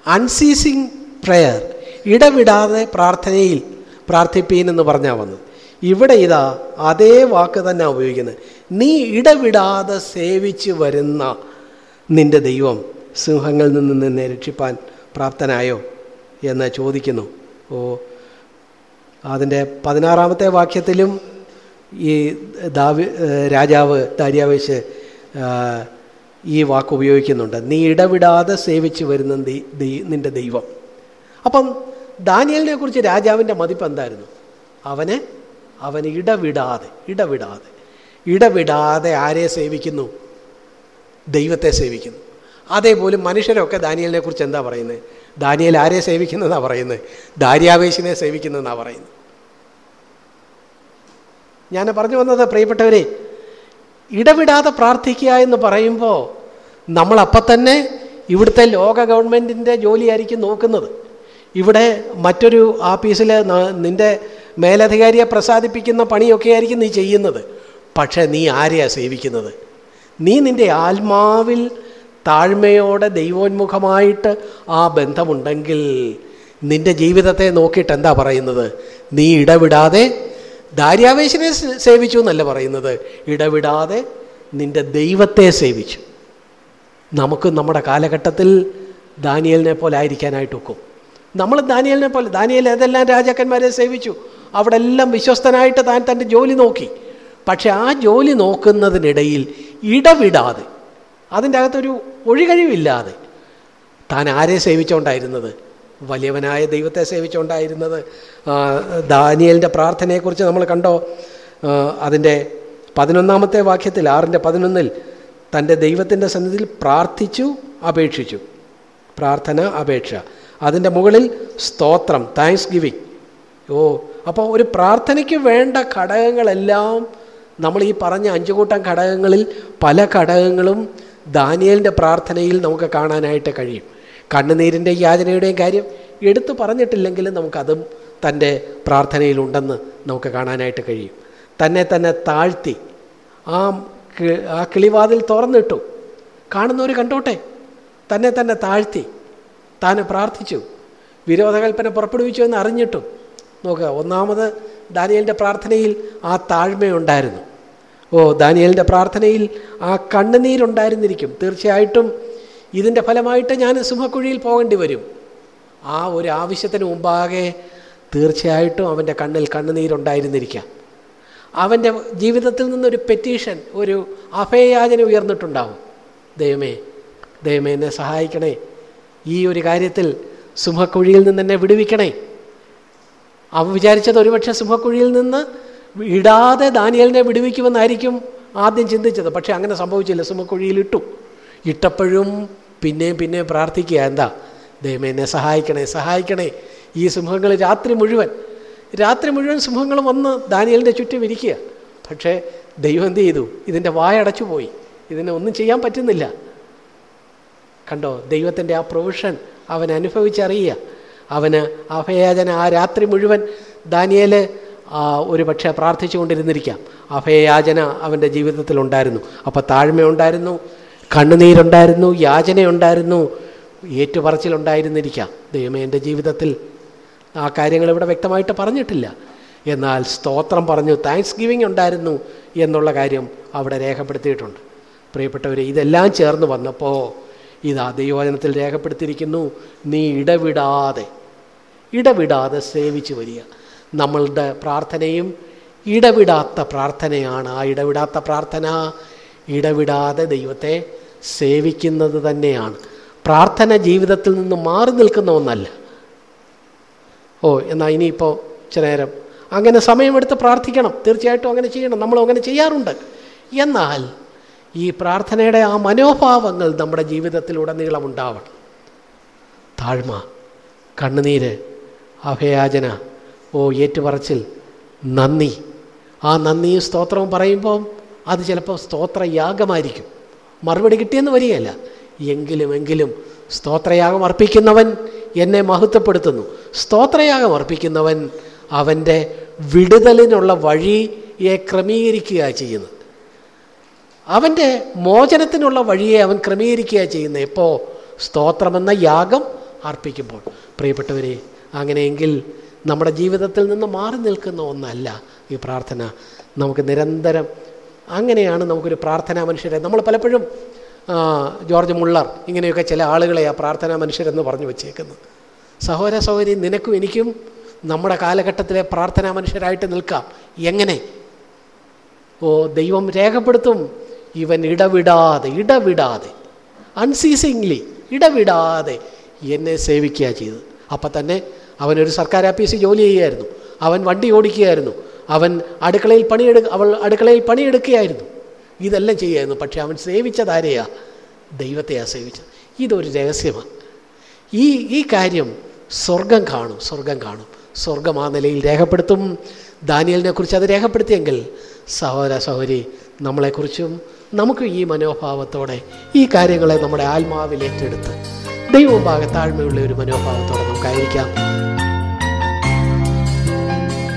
അൺസീസിങ് പ്രെയർ ഇടവിടാതെ പ്രാർത്ഥനയിൽ പ്രാർത്ഥിപ്പീൻ എന്ന് പറഞ്ഞാൽ വന്നത്. ഇവിടെ ഇതാ അതേ വാക്ക് തന്നെ ഉപയോഗിക്കുന്നത്. നീ ഇടവിടാതെ സേവിച്ച് വരുന്ന നിന്റെ ദൈവം സിംഹങ്ങളിൽ നിന്ന് നിന്നെ രക്ഷിപ്പാൻ പ്രാപ്തനായോ എന്ന് ചോദിക്കുന്നു. ഓ അതിന്റെ പതിനാറാമത്തെ വാക്യത്തിലും ഈ ദാവി രാജാവ് ദാര്യാവേശ് ഈ വാക്ക് ഉപയോഗിക്കുന്നുണ്ട്. നീ ഇടവിടാതെ സേവിച്ചു വരുന്ന നിന്റെ ദൈവം. അപ്പം ദാനിയലിനെ കുറിച്ച് രാജാവിന്റെ മതിപ്പ് എന്തായിരുന്നു? അവനെ അവൻ ഇടവിടാതെ ഇടവിടാതെ ഇടവിടാതെ ആരെ സേവിക്കുന്നു? ദൈവത്തെ സേവിക്കുന്നു. അതേപോലെ മനുഷ്യരൊക്കെ ദാനിയലിനെ കുറിച്ച് എന്താ പറയുന്നത്? ദാനിയൽ ആരെ സേവിക്കുന്നതെന്നാണ് പറയുന്നത് ദാര്യാവേശിനെ സേവിക്കുന്നതെന്നാണ് പറയുന്നത് ഞാൻ പറഞ്ഞു വന്നത് പ്രിയപ്പെട്ടവരെ ഇടവിടാതെ പ്രാർത്ഥിക്കുക എന്ന് പറയുമ്പോൾ നമ്മളപ്പം തന്നെ ഇവിടുത്തെ ലോക ഗവൺമെന്റിന്റെ ജോലിയായിരിക്കും നോക്കുന്നത്. ഇവിടെ മറ്റൊരു ആഫീസിൽ നിന്റെ മേലധികാരിയെ പ്രസാദിപ്പിക്കുന്ന പണിയൊക്കെ ആയിരിക്കും നീ ചെയ്യുന്നത്. പക്ഷേ നീ ആരെയാണ് സേവിക്കുന്നത്? നീ നിന്റെ ആത്മാവിൽ താഴ്മയോടെ ദൈവോന്മുഖമായിട്ട് ആ ബന്ധമുണ്ടെങ്കിൽ നിന്റെ ജീവിതത്തെ നോക്കിയിട്ട് എന്താ പറയുന്നത്? നീ ഇടവിടാതെ ദാര്യാവേശനെ സേവിച്ചു എന്നല്ല പറയുന്നത്. ഇടവിടാതെ നിന്റെ ദൈവത്തെ സേവിച്ചു. നമുക്ക് നമ്മുടെ കാലഘട്ടത്തിൽ ദാനിയലിനെ പോലെ ആയിരിക്കാനായിട്ട് ഒക്കും. നമ്മൾ ദാനിയലിനെ പോലെ ദാനിയൽ ഏതെല്ലാം രാജാക്കന്മാരെ സേവിച്ചു? അവിടെ എല്ലാം വിശ്വസ്തനായിട്ട് താൻ തന്റെ ജോലി നോക്കി. പക്ഷെ ആ ജോലി നോക്കുന്നതിനിടയിൽ ഇടവിടാതെ അതിന്റെ അകത്തൊരു ഒഴികഴിവില്ലാതെ താൻ ആരെ സേവിച്ചുകൊണ്ടായിരുന്നത്? വലിയവനായ ദൈവത്തെ സേവിച്ചുകൊണ്ടായിരുന്നത്? ദാനിയലിന്റെ പ്രാർത്ഥനയെക്കുറിച്ച് നമ്മൾ കണ്ടോ? അതിന്റെ പതിനൊന്നാമത്തെ വാക്യത്തിൽ ആറിന്റെ പതിനൊന്നിൽ തന്റെ ദൈവത്തിന്റെ സന്നിധിയിൽ പ്രാർത്ഥിച്ചു അപേക്ഷിച്ചു. പ്രാർത്ഥന അപേക്ഷ. അതിന്റെ മുകളിൽ സ്തോത്രം താങ്ക്സ് ഗിവിങ് ഓ അപ്പോൾ ഒരു പ്രാർത്ഥനയ്ക്ക് വേണ്ട ഘടകങ്ങളെല്ലാം നമ്മൾ ഈ പറഞ്ഞ അഞ്ചു കൂട്ടം ഘടകങ്ങളിൽ പല ഘടകങ്ങളും ദാനിയലിന്റെ പ്രാർത്ഥനയിൽ നമുക്ക് കാണാനായിട്ട് കഴിയും. കണ്ണുനീരിന്റെ യാചനയുടെയും കാര്യം എടുത്തു പറഞ്ഞിട്ടില്ലെങ്കിലും നമുക്കതും തന്റെ പ്രാർത്ഥനയിലുണ്ടെന്ന് നമുക്ക് കാണാനായിട്ട് കഴിയും. തന്നെ തന്നെ താഴ്ത്തി ആ ആ കിളിവാതിൽ തുറന്നിട്ടു. കാണുന്നവർ കണ്ടോട്ടെ? തന്നെ തന്നെ താഴ്ത്തി. താൻ പ്രാർത്ഥിച്ചു. വിരോധകൽപ്പന പുറപ്പെടുവിച്ചു എന്ന് അറിഞ്ഞിട്ടു. നോക്കുക ഒന്നാമത് ദാനിയലിന്റെ പ്രാർത്ഥനയിൽ ആ താഴ്മയുണ്ടായിരുന്നു. ഓ ദാനിയലിന്റെ പ്രാർത്ഥനയിൽ ആ കണ്ണുനീരുണ്ടായിരുന്നിരിക്കും. തീർച്ചയായിട്ടും ഇതിന്റെ ഫലമായിട്ട് ഞാൻ സിംഹക്കുഴിയിൽ പോകേണ്ടി വരും. ആ ഒരു ആവശ്യത്തിന് മുമ്പാകെ തീർച്ചയായിട്ടും അവന്റെ കണ്ണിൽ കണ്ണുനീരുണ്ടായിരുന്നിരിക്കാം. അവന്റെ ജീവിതത്തിൽ നിന്നൊരു പെറ്റീഷൻ ഒരു അഭയയാചന ഉയർന്നിട്ടുണ്ടാവും. ദൈവമേ ദൈവമേ എന്നെ സഹായിക്കണേ. ഈ ഒരു കാര്യത്തിൽ സിംഹക്കുഴിയിൽ നിന്ന് എന്നെ വിടുവിക്കണേ. അവ വിചാരിച്ചത് ഒരുപക്ഷെ സിംഹക്കുഴിയിൽ നിന്ന് ഇടാതെ ദാനിയലിനെ വിടുവിക്കുമെന്നായിരിക്കും ആദ്യം ചിന്തിച്ചത്. പക്ഷേ അങ്ങനെ സംഭവിച്ചില്ല. സുമക്കുഴിയിൽ ഇട്ടു. ഇട്ടപ്പോഴും പിന്നെയും പിന്നെയും പ്രാർത്ഥിക്കുക. എന്താ? ദൈവമേ എന്നെ സഹായിക്കണേ സഹായിക്കണേ. ഈ സിംഹങ്ങൾ രാത്രി മുഴുവൻ രാത്രി മുഴുവൻ സിംഹങ്ങൾ വന്ന് ദാനിയലിന്റെ ചുറ്റും ഇരിക്കുക. പക്ഷേ ദൈവം എന്ത് ചെയ്തു? ഇതിന്റെ വായടച്ചു പോയി. ഇതിനെ ഒന്നും ചെയ്യാൻ പറ്റുന്നില്ല. കണ്ടോ? ദൈവത്തിന്റെ ആ പ്രൊവിഷൻ അവൻ അനുഭവിച്ചറിയുക. അവന് അഭയാചന ആ രാത്രി മുഴുവൻ ദാനിയേൽ ഒരു പക്ഷേ പ്രാർത്ഥിച്ചുകൊണ്ടിരുന്നിരിക്കാം അഭയയാചന അവന്റെ ജീവിതത്തിലുണ്ടായിരുന്നു അപ്പോൾ താഴ്മയുണ്ടായിരുന്നു കണ്ണുനീരുണ്ടായിരുന്നു യാചനയുണ്ടായിരുന്നു ഏറ്റുപറച്ചിലുണ്ടായിരുന്നിരിക്കാം. ദൈവമേ എന്റെ ജീവിതത്തിൽ ആ കാര്യങ്ങൾ ഇവിടെ വ്യക്തമായിട്ട് പറഞ്ഞിട്ടില്ല. എന്നാൽ സ്തോത്രം പറഞ്ഞു താങ്ക്സ് ഗിവിങ് ഉണ്ടായിരുന്നു എന്നുള്ള കാര്യം അവിടെ രേഖപ്പെടുത്തിയിട്ടുണ്ട്. പ്രിയപ്പെട്ടവർ ഇതെല്ലാം ചേർന്ന് വന്നപ്പോൾ ഇതാ ദൈവവചനത്തിൽ രേഖപ്പെടുത്തിയിരിക്കുന്നു നീ ഇടവിടാതെ ഇടവിടാതെ സേവിച്ചു വരിക. നമ്മളുടെ പ്രാർത്ഥനയും ഇടവിടാത്ത പ്രാർത്ഥനയാണ്. ആ ഇടവിടാത്ത പ്രാർത്ഥന ഇടവിടാതെ ദൈവത്തെ സേവിക്കുന്നത് തന്നെയാണ്. പ്രാർത്ഥന ജീവിതത്തിൽ നിന്ന് മാറി നിൽക്കുന്ന ഒന്നല്ല. ഓ എന്നാൽ ഇനിയിപ്പോൾ ചില നേരം അങ്ങനെ സമയമെടുത്ത് പ്രാർത്ഥിക്കണം. തീർച്ചയായിട്ടും അങ്ങനെ ചെയ്യണം. നമ്മൾ അങ്ങനെ ചെയ്യാറുണ്ട്. എന്നാൽ ഈ പ്രാർത്ഥനയുടെ ആ മനോഭാവങ്ങൾ നമ്മുടെ ജീവിതത്തിലുടനീളം ഉണ്ടാവണം. താഴ്മ കണ്ണുനീര് അഭയാചന ഓ ഏറ്റുപറച്ചിൽ നന്ദി. ആ നന്ദിയും സ്തോത്രവും പറയുമ്പോൾ അത് ചിലപ്പോൾ സ്തോത്രയാഗമായിരിക്കും. മറുപടി കിട്ടിയെന്ന് വരികയല്ല. എങ്കിലും എങ്കിലും സ്തോത്രയാഗം അർപ്പിക്കുന്നവൻ എന്നെ മഹത്വപ്പെടുത്തുന്നു. സ്തോത്രയാഗം അർപ്പിക്കുന്നവൻ അവന്റെ വിടുതലിനുള്ള വഴിയെ ക്രമീകരിക്കുക ചെയ്യുന്നത്. അവന്റെ മോചനത്തിനുള്ള വഴിയെ അവൻ ക്രമീകരിക്കുക ചെയ്യുന്നത്. എപ്പോൾ സ്തോത്രമെന്ന യാഗം അർപ്പിക്കുമ്പോൾ. പ്രിയപ്പെട്ടവരെ അങ്ങനെയെങ്കിൽ നമ്മുടെ ജീവിതത്തിൽ നിന്ന് മാറി നിൽക്കുന്ന ഒന്നല്ല ഈ പ്രാർത്ഥന. നമുക്ക് നിരന്തരം അങ്ങനെയാണ് നമുക്കൊരു പ്രാർത്ഥനാ മനുഷ്യരെ. നമ്മൾ പലപ്പോഴും ജോർജ് മുള്ളർ ഇങ്ങനെയൊക്കെ ചില ആളുകളെ ആ പ്രാർത്ഥനാ മനുഷ്യരെന്ന് പറഞ്ഞു വച്ചേക്കുന്നത് സഹോദര സഹോദരി നിനക്കും എനിക്കും നമ്മുടെ കാലഘട്ടത്തിലെ പ്രാർത്ഥനാ മനുഷ്യരായിട്ട് നിൽക്കാം. എങ്ങനെ? ഓ ദൈവം രേഖപ്പെടുത്തും. ഇവൻ ഇടവിടാതെ ഇടവിടാതെ അൺസീസിങ്ലി ഇടവിടാതെ എന്നെ സേവിക്കുക ചെയ്തത്. അപ്പം തന്നെ അവനൊരു സർക്കാർ ആഫീസിൽ ജോലി ചെയ്യുമായിരുന്നു അവൻ വണ്ടി ഓടിക്കുകയായിരുന്നു. അവൻ അടുക്കളയിൽ പണിയെടു അവൾ അടുക്കളയിൽ പണിയെടുക്കുകയായിരുന്നു. ഇതെല്ലാം ചെയ്യായിരുന്നു. പക്ഷേ അവൻ സേവിച്ചതാരെയാ ദൈവത്തെയാണ് സേവിച്ചത്. ഇതൊരു രഹസ്യമാണ് ഈ ഈ കാര്യം സ്വർഗം കാണും സ്വർഗം കാണും. സ്വർഗം ആ നിലയിൽ രേഖപ്പെടുത്തും. ദാനിയലിനെ കുറിച്ച് അത് രേഖപ്പെടുത്തിയെങ്കിൽ സഹോദര സഹോരി നമ്മളെക്കുറിച്ചും നമുക്ക് ഈ മനോഭാവത്തോടെ ഈ കാര്യങ്ങളെ നമ്മുടെ ആത്മാവിൽ ഏറ്റെടുത്ത് ഭാഗത്താഴ്മയുള്ള താഴ്മയുള്ള ഒരു മനോഭാവത്തോടെ നമുക്കായിരിക്കാം.